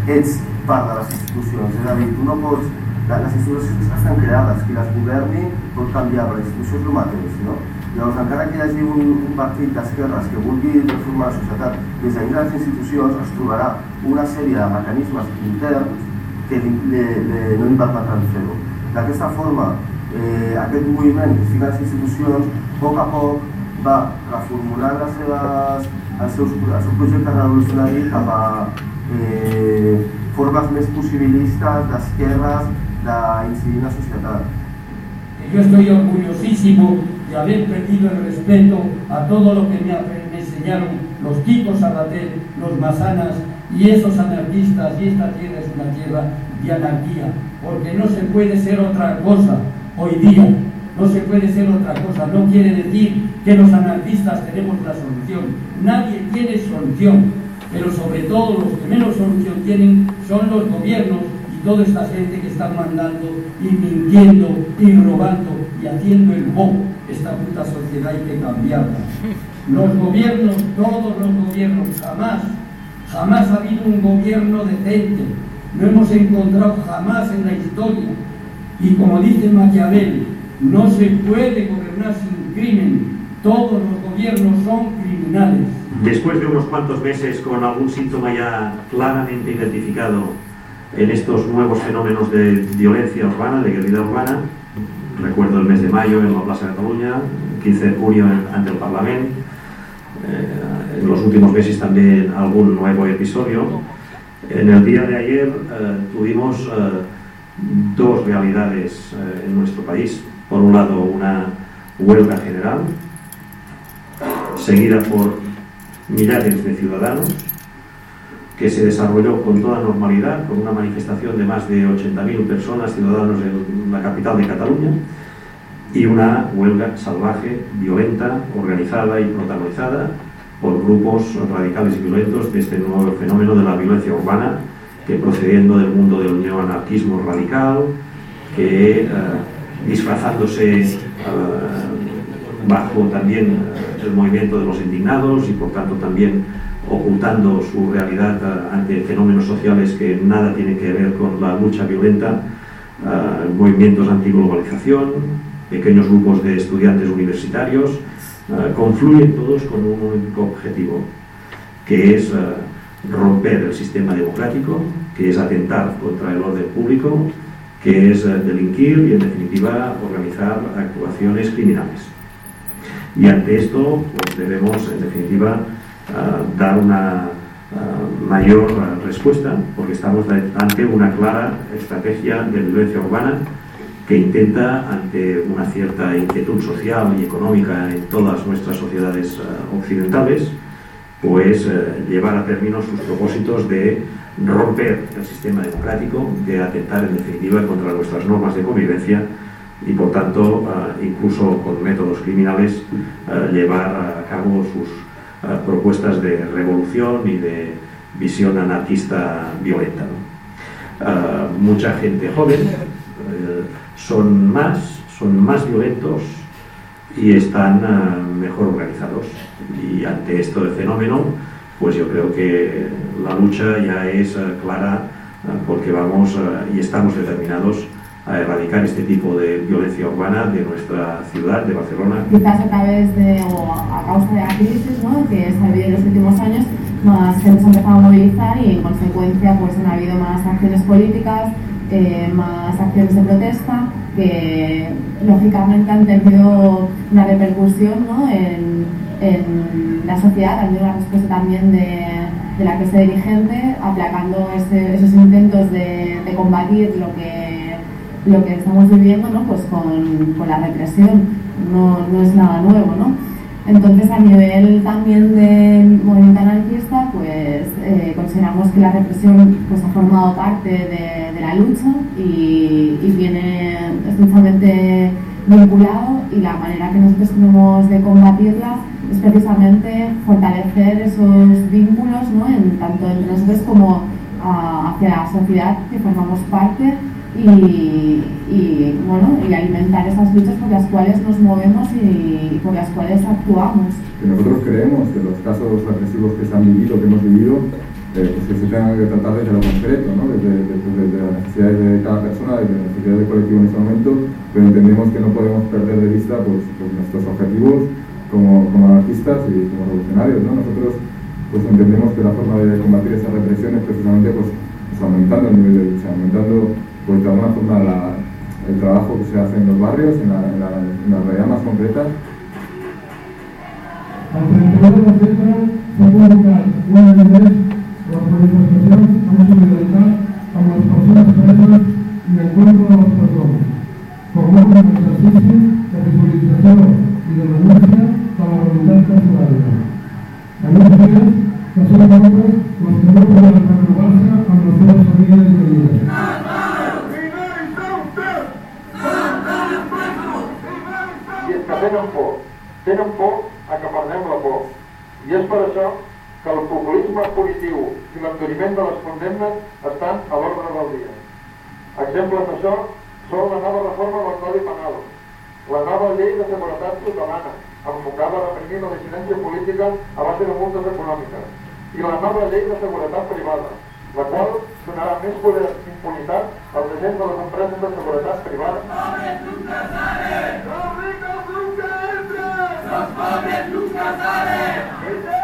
ets part de les institucions, és a dir, tu no pots, les institucions estan creades, qui les governi pot canviar, però la institució és el mateix, no? Llavors, encara que hi hagi un, un partit d'esquerres que vulgui transformar la societat des de les institucions, es trobarà una sèrie de mecanismes interns que li, li, li, no li permetran fer-ho. D'aquesta forma, eh, aquest moviment que fica les institucions, a poc a poc va reformulant les seves, els seus, el seu projecte revolucionari cap a eh, formes més possibilistes, d'esquerres, d'incidir en la societat. Yo estoy orgullosísimo de haber perdido el respeto a todo lo que me, enseñaron los Kiko Sabater, los Masanas y esos anarquistas, y esta tierra es una tierra de anarquía, porque no se puede ser otra cosa hoy día, no se puede ser otra cosa, no quiere decir que los anarquistas tenemos la solución, nadie tiene solución, pero sobre todo los que menos solución tienen son los gobiernos y toda esta gente que están mandando y mintiendo y robando y haciendo el bobo esta puta sociedad hay que cambiarla. Los gobiernos, todos los gobiernos, jamás, jamás ha habido un gobierno decente. No hemos encontrado jamás en la historia. Y como dice Maquiavel, no se puede gobernar sin crimen. Todos los gobiernos son criminales. Después de unos cuantos meses con algún síntoma ya claramente identificado en estos nuevos fenómenos de violencia urbana, de guerrilla urbana, recuerdo el mes de mayo en la Plaza de Cataluña, 15 de junio ante el Parlamento, eh, en los últimos meses también algún nuevo episodio. En el día de ayer eh, tuvimos eh, dos realidades en nuestro país. Por un lado, una huelga general, seguida por millares de ciudadanos, que se desarrolló con toda normalidad, con una manifestación de más de 80.000 personas, ciudadanos en la capital de Cataluña, y una huelga salvaje, violenta, organizada y protagonizada por grupos radicales y violentos de este nuevo fenómeno de la violencia urbana, que procediendo del mundo del neoanarquismo radical, que eh, disfrazándose eh, bajo también eh, el movimiento de los indignados y por tanto también ocultando su realidad ante fenómenos sociales que nada tienen que ver con la lucha violenta, movimientos antiglobalización, pequeños grupos de estudiantes universitarios, confluyen todos con un único objetivo, que es romper el sistema democrático, que es atentar contra el orden público, que es delinquir y en definitiva organizar actuaciones criminales. Y ante esto pues debemos en definitiva dar una mayor respuesta porque estamos ante una clara estrategia de violencia urbana que intenta, ante una cierta inquietud social y económica en todas nuestras sociedades occidentales, pues llevar a término sus propósitos de romper el sistema democrático, de atentar en definitiva contra nuestras normas de convivencia y por tanto, incluso con métodos criminales, llevar a cabo sus propuestas de revolución y de visión anarquista violenta. mucha gente joven son más, son más violentos y están mejor organizados. Y ante este fenómeno, pues yo creo que la lucha ya es clara porque vamos y estamos determinados a erradicar este tipo de violencia urbana de nuestra ciudad, de Barcelona. Quizás a través de, o a causa de la crisis ¿no? que se ha habido en los últimos años, más gente se ha empezado a movilizar y en consecuencia pues han habido más acciones políticas, eh, más acciones de protesta que lógicamente han tenido una repercusión ¿no? en, en, la sociedad, han tenido una respuesta también de, de la clase dirigente, aplacando ese, esos intentos de, de combatir lo que lo que estamos viviendo ¿no? pues con, con la represión, no, no, es nada nuevo. ¿no? Entonces, a nivel también del movimiento anarquista, pues eh, consideramos que la represión pues, ha formado parte de, de la lucha y, y, viene estrechamente vinculado y la manera que nosotros tenemos de combatirla es precisamente fortalecer esos vínculos, ¿no? en, tanto entre nosotros como uh, hacia la sociedad que formamos parte y, y, bueno, y alimentar esas luchas por las cuales nos movemos y por las cuales actuamos. Que nosotros creemos que los casos represivos que se han vivido, que hemos vivido, eh, pues que se tengan que tratar desde lo concreto, ¿no? desde, desde, desde, las necesidades de cada persona, desde las necesidades del colectivo en este momento, pero entendemos que no podemos perder de vista pues, pues nuestros objetivos como, como anarquistas y como revolucionarios. ¿no? Nosotros pues entendemos que la forma de combatir esa represión es precisamente pues, pues aumentando el nivel de lucha, aumentando pues de alguna forma el trabajo que se hace en los barrios, en, la, en, la, en las realidades más concretas. Al 31 de noviembre se convocar una vez la manifestación amb solidaritat amb les persones preses i en contra de les persones, com un exercici de visualització i de denúncia de la realitat carcerària. En uns dies que són moltes les que no poden retrobar-se amb les seves famílies i querides. que tenen por, tenen por a que perdem la por. I és per això que el populisme punitiu i l'enduriment de les condemnes estan a l'ordre del dia. Exemples d'això són la nova reforma del Codi Penal, la nova llei de seguretat ciutadana, enfocada a reprimir la dissidència política a base de multes econòmiques, i la nova llei de seguretat privada, la qual donarà més poder i impunitat als agents de les empreses de seguretat privada. Los pobres nunca salen.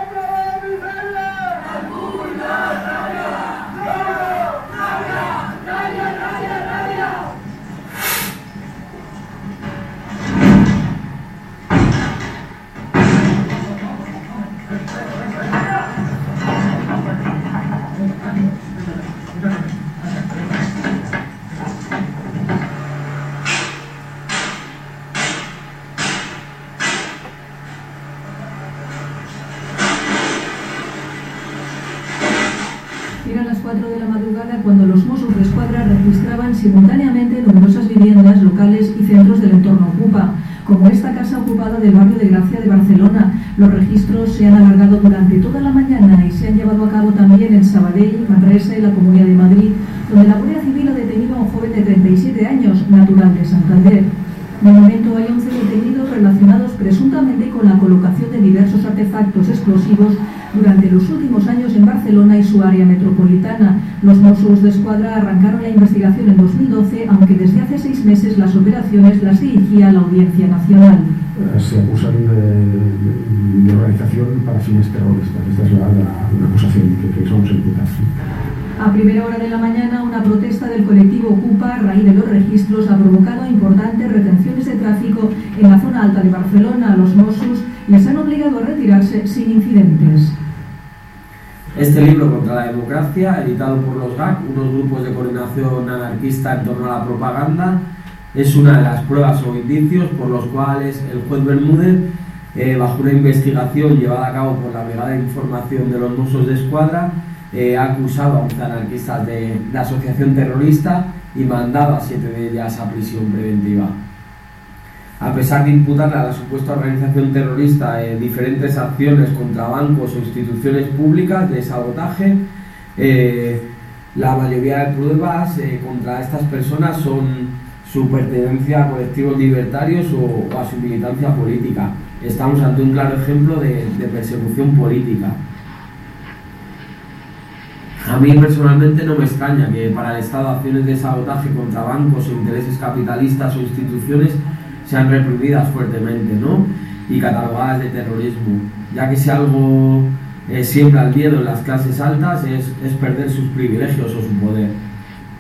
Se han alargado durante toda la mañana y se han llevado a cabo también en Sabadell, Manresa y la Comunidad de Madrid, donde la Guardia Civil ha detenido a un joven de 37 años, natural de Santander. De momento hay 11 detenidos relacionados presuntamente con la colocación de diversos artefactos explosivos durante los últimos años en Barcelona y su área metropolitana. Los Mossos de Escuadra arrancaron la investigación en 2012, aunque desde hace seis meses las operaciones las dirigía la Audiencia Nacional. Se acusan fines terroristas. Esta es la, la, la acusación que, que somos imputados. A primera hora de la mañana, una protesta del colectivo Ocupa, a raíz de los registros, ha provocado importantes retenciones de tráfico en la zona alta de Barcelona. Los Mossos les han obligado a retirarse sin incidentes. Este libro contra la democracia, editado por los GAC, unos grupos de coordinación anarquista en torno a la propaganda, es una de las pruebas o indicios por los cuales el juez Bermúdez, eh, bajo una investigación llevada a cabo por la Brigada de Información de los Mossos de Escuadra, eh, ha acusado a 11 anarquistas de, asociación terrorista y mandado a siete de ellas a prisión preventiva. A pesar de imputarle a la supuesta organización terrorista eh, diferentes acciones contra bancos o instituciones públicas de sabotaje, eh, la mayoría de pruebas contra estas personas son su pertenencia a colectivos libertarios o, o, a su militancia política. Estamos ante un claro ejemplo de, de persecución política. A mí personalmente no me extraña que para el Estado acciones de sabotaje contra bancos o intereses capitalistas o instituciones sean reprimidas fuertemente ¿no? y catalogadas de terrorismo, ya que si algo eh, siembra el miedo en las clases altas es, es perder sus privilegios o su poder.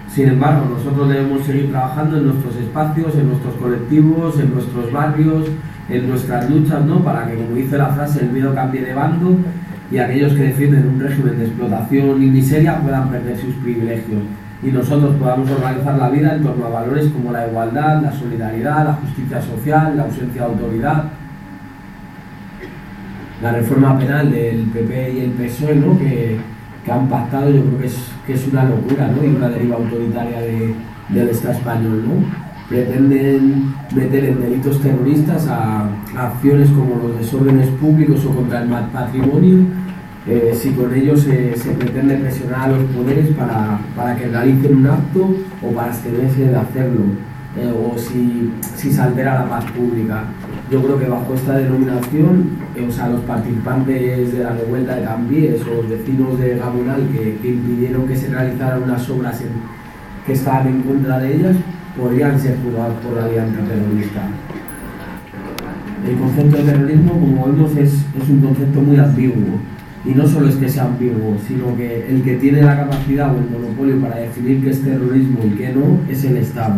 Sin embargo, nosotros debemos seguir trabajando en nuestros espacios, en nuestros colectivos, en nuestros barrios, en nuestras luchas, ¿no? Para que, como dice la frase, el miedo cambie de bando y aquellos que defienden un régimen de explotación y miseria puedan perder sus privilegios y nosotros podamos organizar la vida en torno a valores como la igualdad, la solidaridad, la justicia social, la ausencia de autoridad. La reforma penal del PP y el PSOE ¿no? que, que han pactado yo creo que es, que es una locura ¿no? y una deriva autoritaria de, del Estado español. ¿no? Pretenden meter en delitos terroristas a, acciones como los desórdenes públicos o contra el patrimonio eh, si con ello se, pretende presionar a los poderes para, para, que realicen un acto o para abstenerse de hacerlo, eh, o si, si se altera la paz pública. Yo creo que bajo esta denominación, eh, o sea, los participantes de la revuelta de Cambies o los vecinos de Gamonal que, que impidieron que se realizaran unas obras que estaban en contra de ellas, podrían la alianza terrorista. El concepto de terrorismo, como vemos, es, es un concepto muy ambiguo y no solo es que sea ambiguo, sino que el que tiene la capacidad o el monopolio para definir qué es terrorismo y qué no es el Estado.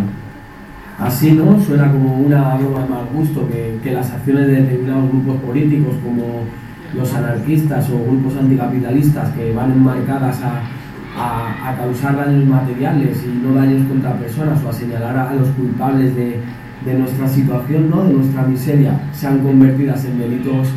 Así no, suena como una broma de mal gusto que, que las acciones de determinados grupos políticos como los anarquistas o grupos anticapitalistas que van enmarcadas a, a, causar daños materiales y no daños contra personas o a señalar a, los culpables de, de nuestra situación, ¿no? de nuestra miseria, sean convertidas en delitos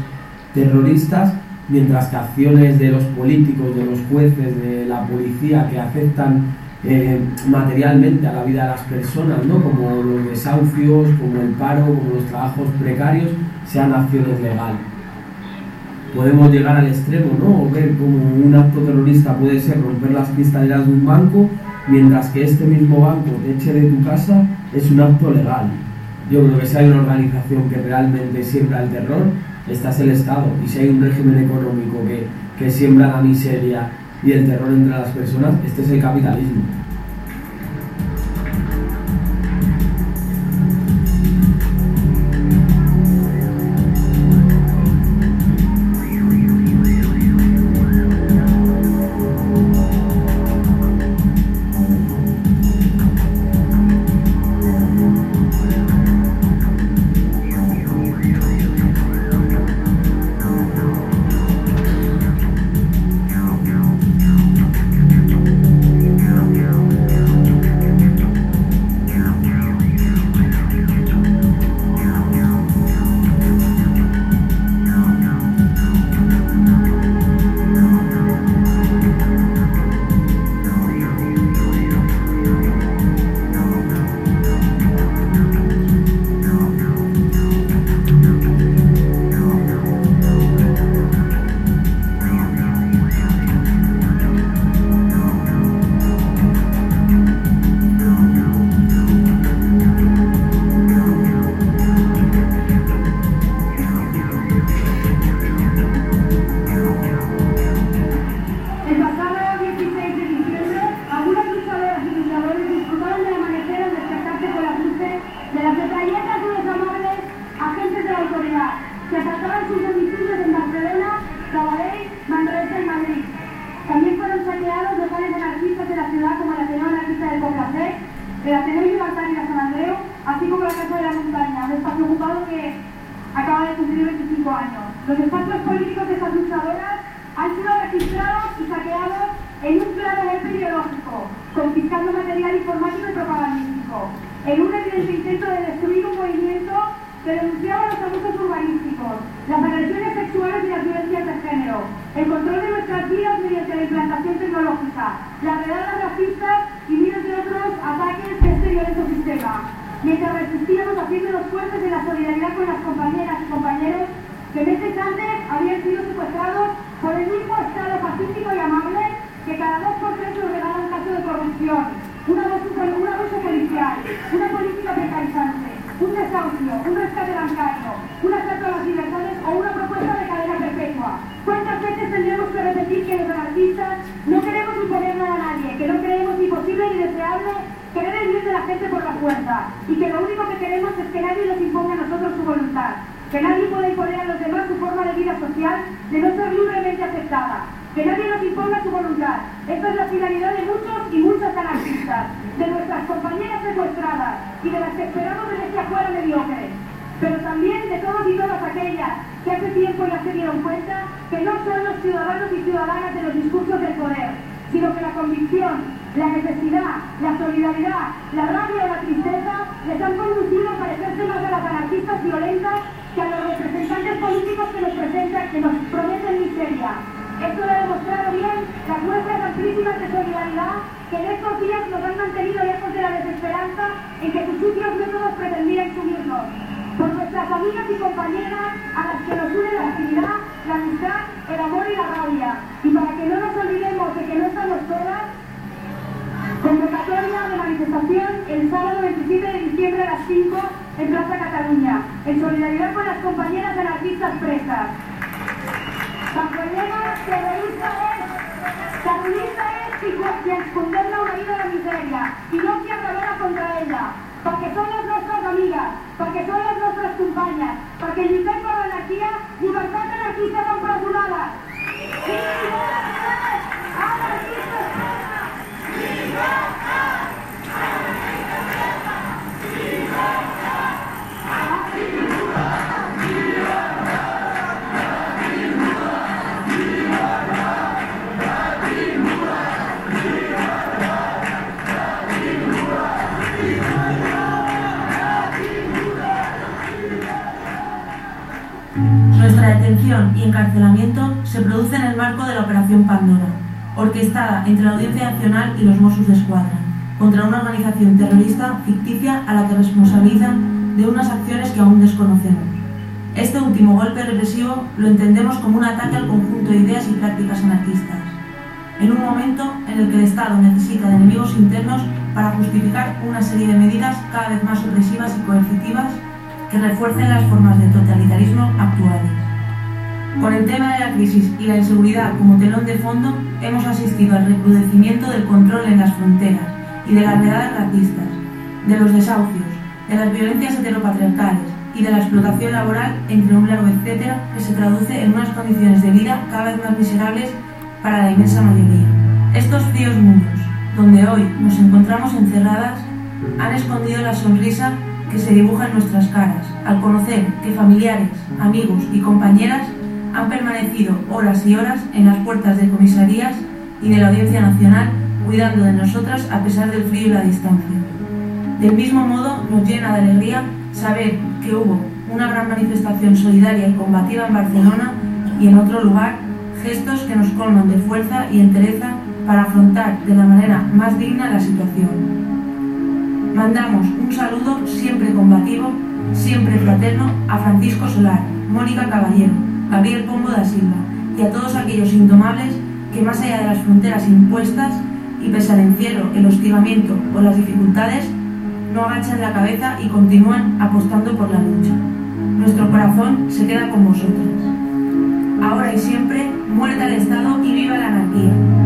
terroristas mientras que acciones de los políticos, de los jueces, de la policía que afectan eh, materialmente a la vida de las personas, ¿no? como los desahucios, como el paro, como los trabajos precarios, sean acciones legales. Podemos llegar al extremo, ¿no? O ver como un acto terrorista puede ser romper las cristaleras de un banco, mientras que este mismo banco te eche de tu casa es un acto legal. Yo creo que si hay una organización que realmente siembra el terror, esta es el Estado. Y si hay un régimen económico que, que siembra la miseria y el terror entre las personas, este es el capitalismo. Deseable querer el bien de la gente por la fuerza y que lo único que queremos es que nadie nos imponga a nosotros su voluntad, que nadie pueda imponer a los demás su forma de vida social de no ser libremente aceptada, que nadie nos imponga su voluntad. Esta es la finalidad de muchos y muchas anarquistas, de nuestras compañeras secuestradas y de las que esperamos desde que afuera mediocre, pero también de todos y todas aquellas que hace tiempo ya se dieron cuenta que no son los ciudadanos y ciudadanas de los discursos del poder, sino que la convicción, la necesidad, la solidaridad, la rabia o la tristeza les han conducido a parecerse más a las anarquistas violentas que a los representantes políticos que nos presentan, que nos prometen miseria. Esto lo ha demostrado bien las muestras amplísimas de solidaridad que en estos días nos han mantenido lejos de la desesperanza en que sus sucios métodos pretendían subirnos. Por nuestras amigas y compañeras a las que nos une la actividad, la amistad, el amor y la rabia. Y para que no nos olvidemos de que no estamos todas, convocatoria de manifestación el sábado 27 de diciembre a las 5 en Plaza Cataluña, en solidaridad con las compañeras anarquistas presas. San problema terrorista es, terrorista es quien condena una vida la miseria y no quien revela contra ella. Perquè són les nostres amigues, perquè són les nostres companyes, perquè lluitem per l'anarquia, llibertat anarquistes empresonades. Sí, Nuestra detención y encarcelamiento se produce en el marco de la Operación Pandora, orquestada entre la Audiencia Nacional y los Mossos de Escuadra, contra una organización terrorista ficticia a la que responsabilizan de unas acciones que aún desconocemos. Este último golpe represivo lo entendemos como un ataque al conjunto de ideas y prácticas anarquistas, en un momento en el que el Estado necesita de enemigos internos para justificar una serie de medidas cada vez más opresivas y coercitivas que refuercen las formas de totalitarismo actuales. Con el tema de la crisis y la inseguridad como telón de fondo, hemos asistido al recrudecimiento del control en las fronteras y de las redadas racistas, de los desahucios, de las violencias heteropatriarcales y de la explotación laboral, entre un largo etcétera, que se traduce en unas condiciones de vida cada vez más miserables para la inmensa mayoría. Estos fríos mundos, donde hoy nos encontramos encerradas, han escondido la sonrisa que se dibuja en nuestras caras al conocer que familiares, amigos y compañeras han permanecido horas y horas en las puertas de comisarías y de la Audiencia Nacional cuidando de nosotras a pesar del frío y la distancia. Del mismo modo, nos llena de alegría saber que hubo una gran manifestación solidaria y combativa en Barcelona y en otro lugar, gestos que nos colman de fuerza y entereza para afrontar de la manera más digna la situación. Mandamos un saludo siempre combativo, siempre fraterno a Francisco Solar, Mónica Caballero, Gabriel Pombo da Silva y a todos aquellos indomables que más allá de las fronteras impuestas y pese al encierro, el hostigamiento o las dificultades, no agachan la cabeza y continúan apostando por la lucha. Nuestro corazón se queda con vosotras. Ahora y siempre, muerta el Estado y viva la anarquía.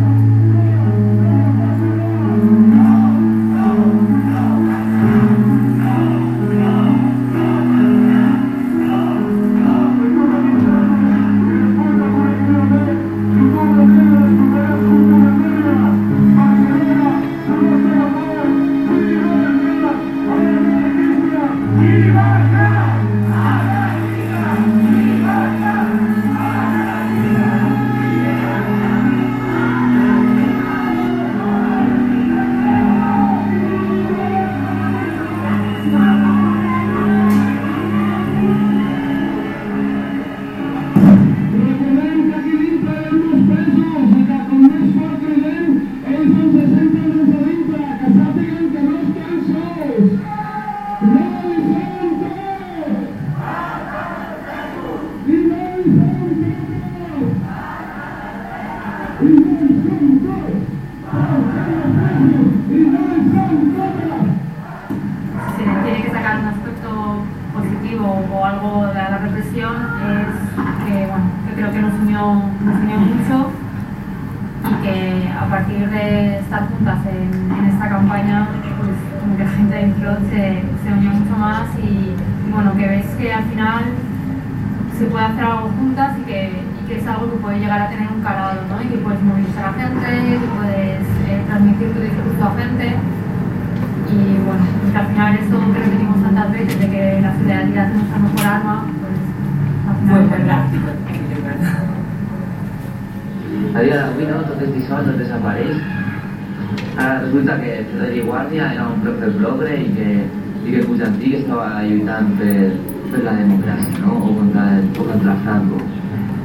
Veces de que la solidaridad es nuestra mejor arma, pues al final. A dia d'avui, no? Tot és dissolt, tot desapareix. Ara resulta que Frederic Guàrdia era un profe progre i que, i que Puigdentí estava lluitant per, per la democràcia, no? O contra, o contra Franco.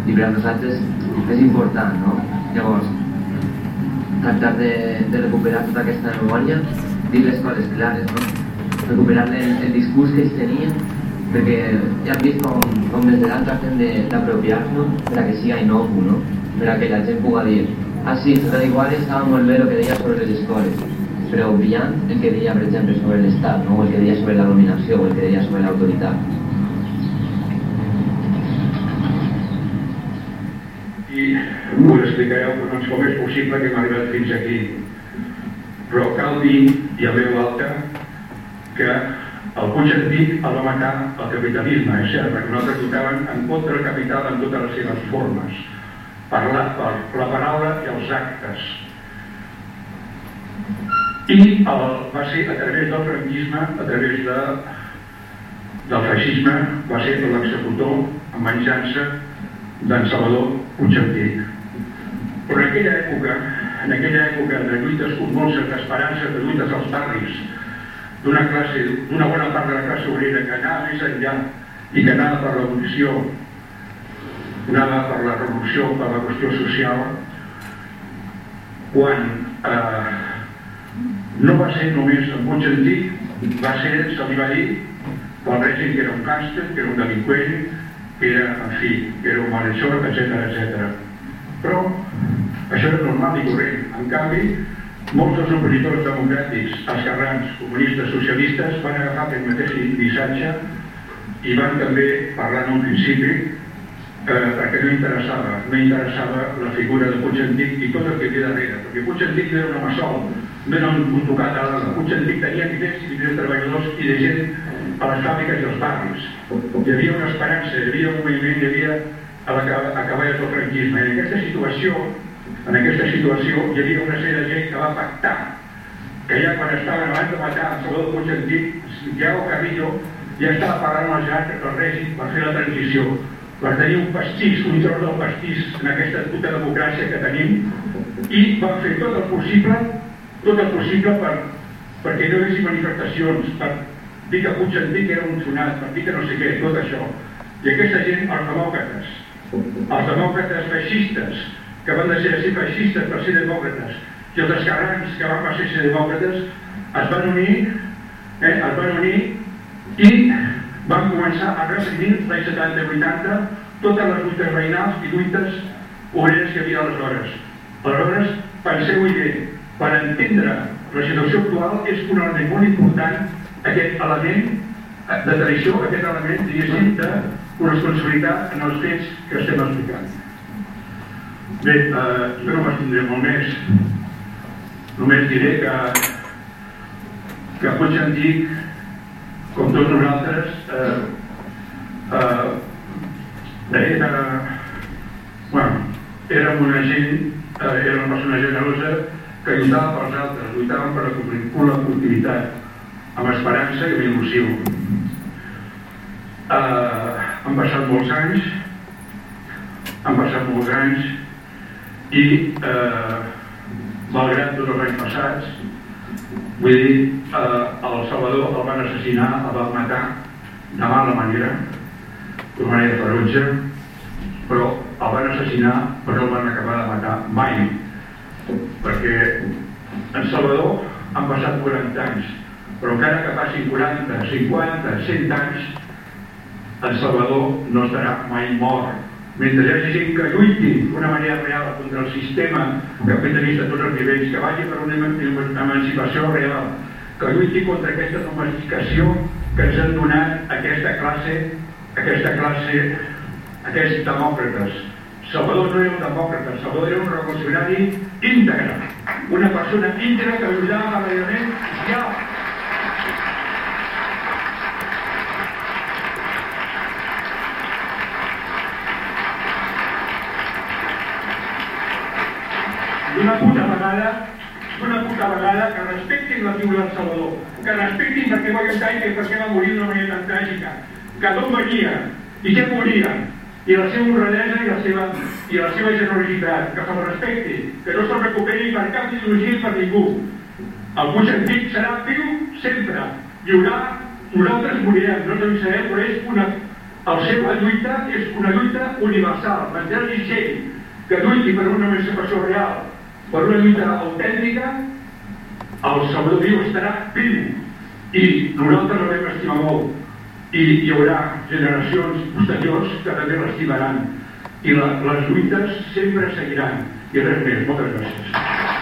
I per a nosaltres és important, no? Llavors, tractar de, de recuperar tota aquesta memòria, dir les coses clares, no? Recuperar el, el que ells tenien, perquè ja hem vist com, com des de l'altra fem d'apropiar-nos que siga inocu, no? Per a que la gent pugui dir ah sí, Guàrdia estava molt bé que deia sobre les escoles, però brillant el que deia, per exemple, sobre l'Estat, no? o el que deia sobre la dominació, o el que deia sobre l'autoritat. i us explicareu doncs, com és possible que hem arribat fins aquí. Però cal dir, i a veu alta, que el Puig Antic el va matar el capitalisme, és cert, perquè nosaltres lluitaven en contra del capital en totes les seves formes, per la, per la paraula i els actes. I el, va ser a través del franquisme, a través de, del feixisme, va ser l'executor en venjança d'en Salvador Puig Antic. Però en aquella època, en aquella època de lluites convulses, d'esperances, de lluites als barris, d'una classe, d'una bona part de la classe obrera que anava més enllà i que anava per l'abolició, anava per la revolució, per la qüestió social, quan eh, no va ser només en Puig Antic, va ser, se li va dir, pel règim que era un càster, que era un delinqüent, que era, en fi, que era un malhechor, etc etc. Però això era normal i corrent. En canvi, molts dels opositors democràtics, esquerrans, comunistes, socialistes, van agafar aquest mateix missatge i van també parlar en un principi eh, perquè no interessava, no interessava la figura de Puig Antic i tot el que té darrere, perquè Puig Antic no era un home sol, no era un, tocat a l'ala, Puig Antic tenia milers i milers de treballadors i de gent a les fàbriques i als barris. Hi havia una esperança, hi havia un moviment, hi havia a la acaballes del franquisme. I en aquesta situació, en aquesta situació, hi havia una sèrie de gent que va pactar que ja quan estaven abans de matar el Salvador Puig Antic, Santiago Carrillo ja estava parlant amb els altres del règim per fer la transició, per tenir un pastís, un tros del pastís en aquesta puta democràcia que tenim i van fer tot el possible tot el possible per, perquè no hi haguessin manifestacions, per dir que Puig Antic era un sonat, per dir que no sé què, tot això. I aquesta gent, els demòcrates, els demòcrates feixistes, que van deixar de ser feixistes per ser demòcrates, i els esquerrans que van passar a ser demòcrates, es van unir, eh, es van unir i van començar a reprimir l'any 70-80 totes les lluites veïnals i lluites obreres que hi havia aleshores. Aleshores, penseu-hi bé, per entendre la situació actual és un element molt important aquest element de tradició, aquest element, diguéssim, de corresponsabilitat en els fets que estem explicant. Bé, eh, jo no m'estindré molt més. Només diré que que Puig Antic, com tots nosaltres, eh, eh, era, bueno, era una gent, eh, era una persona generosa que lluitava pels altres, lluitaven per la col·lectivitat, amb esperança i amb il·lusió. Uh, han passat molts anys, han passat molts anys i, uh, malgrat els anys passats, vull dir, uh, el Salvador el van assassinar, el van matar de mala manera, d'una manera ferotge, però el van assassinar però no el van acabar de matar mai, perquè en Salvador han passat 40 anys, però encara que passin 40, 50, 100 anys, en Salvador no estarà mai mort, mentre hi hagi gent que lluiti d'una manera real contra el sistema capitalista a tots els nivells, que vagi per una emancipació real, que lluiti contra aquesta domesticació que ens han donat aquesta classe, aquesta classe, aquests demòcrates. Salvador no era un demòcrata, Salvador era un revolucionari íntegre, una persona íntegra que lluitava per l'alliberament d'una puta vegada d'una puta vegada que respectin la figura del Salvador, que respectin per què va lluitar i per què va morir d'una manera tan tràgica, que d'on venia i què moria, i la seva honradesa i la seva, i la seva generositat, que se'l respecti, que no se'l recuperi per cap ideologia i per ningú. El Puig Antic serà viu sempre, hi haurà, nosaltres morirem, no sabem saber, però és una, el seva lluita és una lluita universal, mentre gent que lluiti per una emancipació real, per una lluita autèntica, el Salvador Viu estarà viu. I nosaltres el vam estimar molt. I hi haurà generacions posteriors que també l'estimaran. I la, les lluites sempre seguiran. I res més, moltes gràcies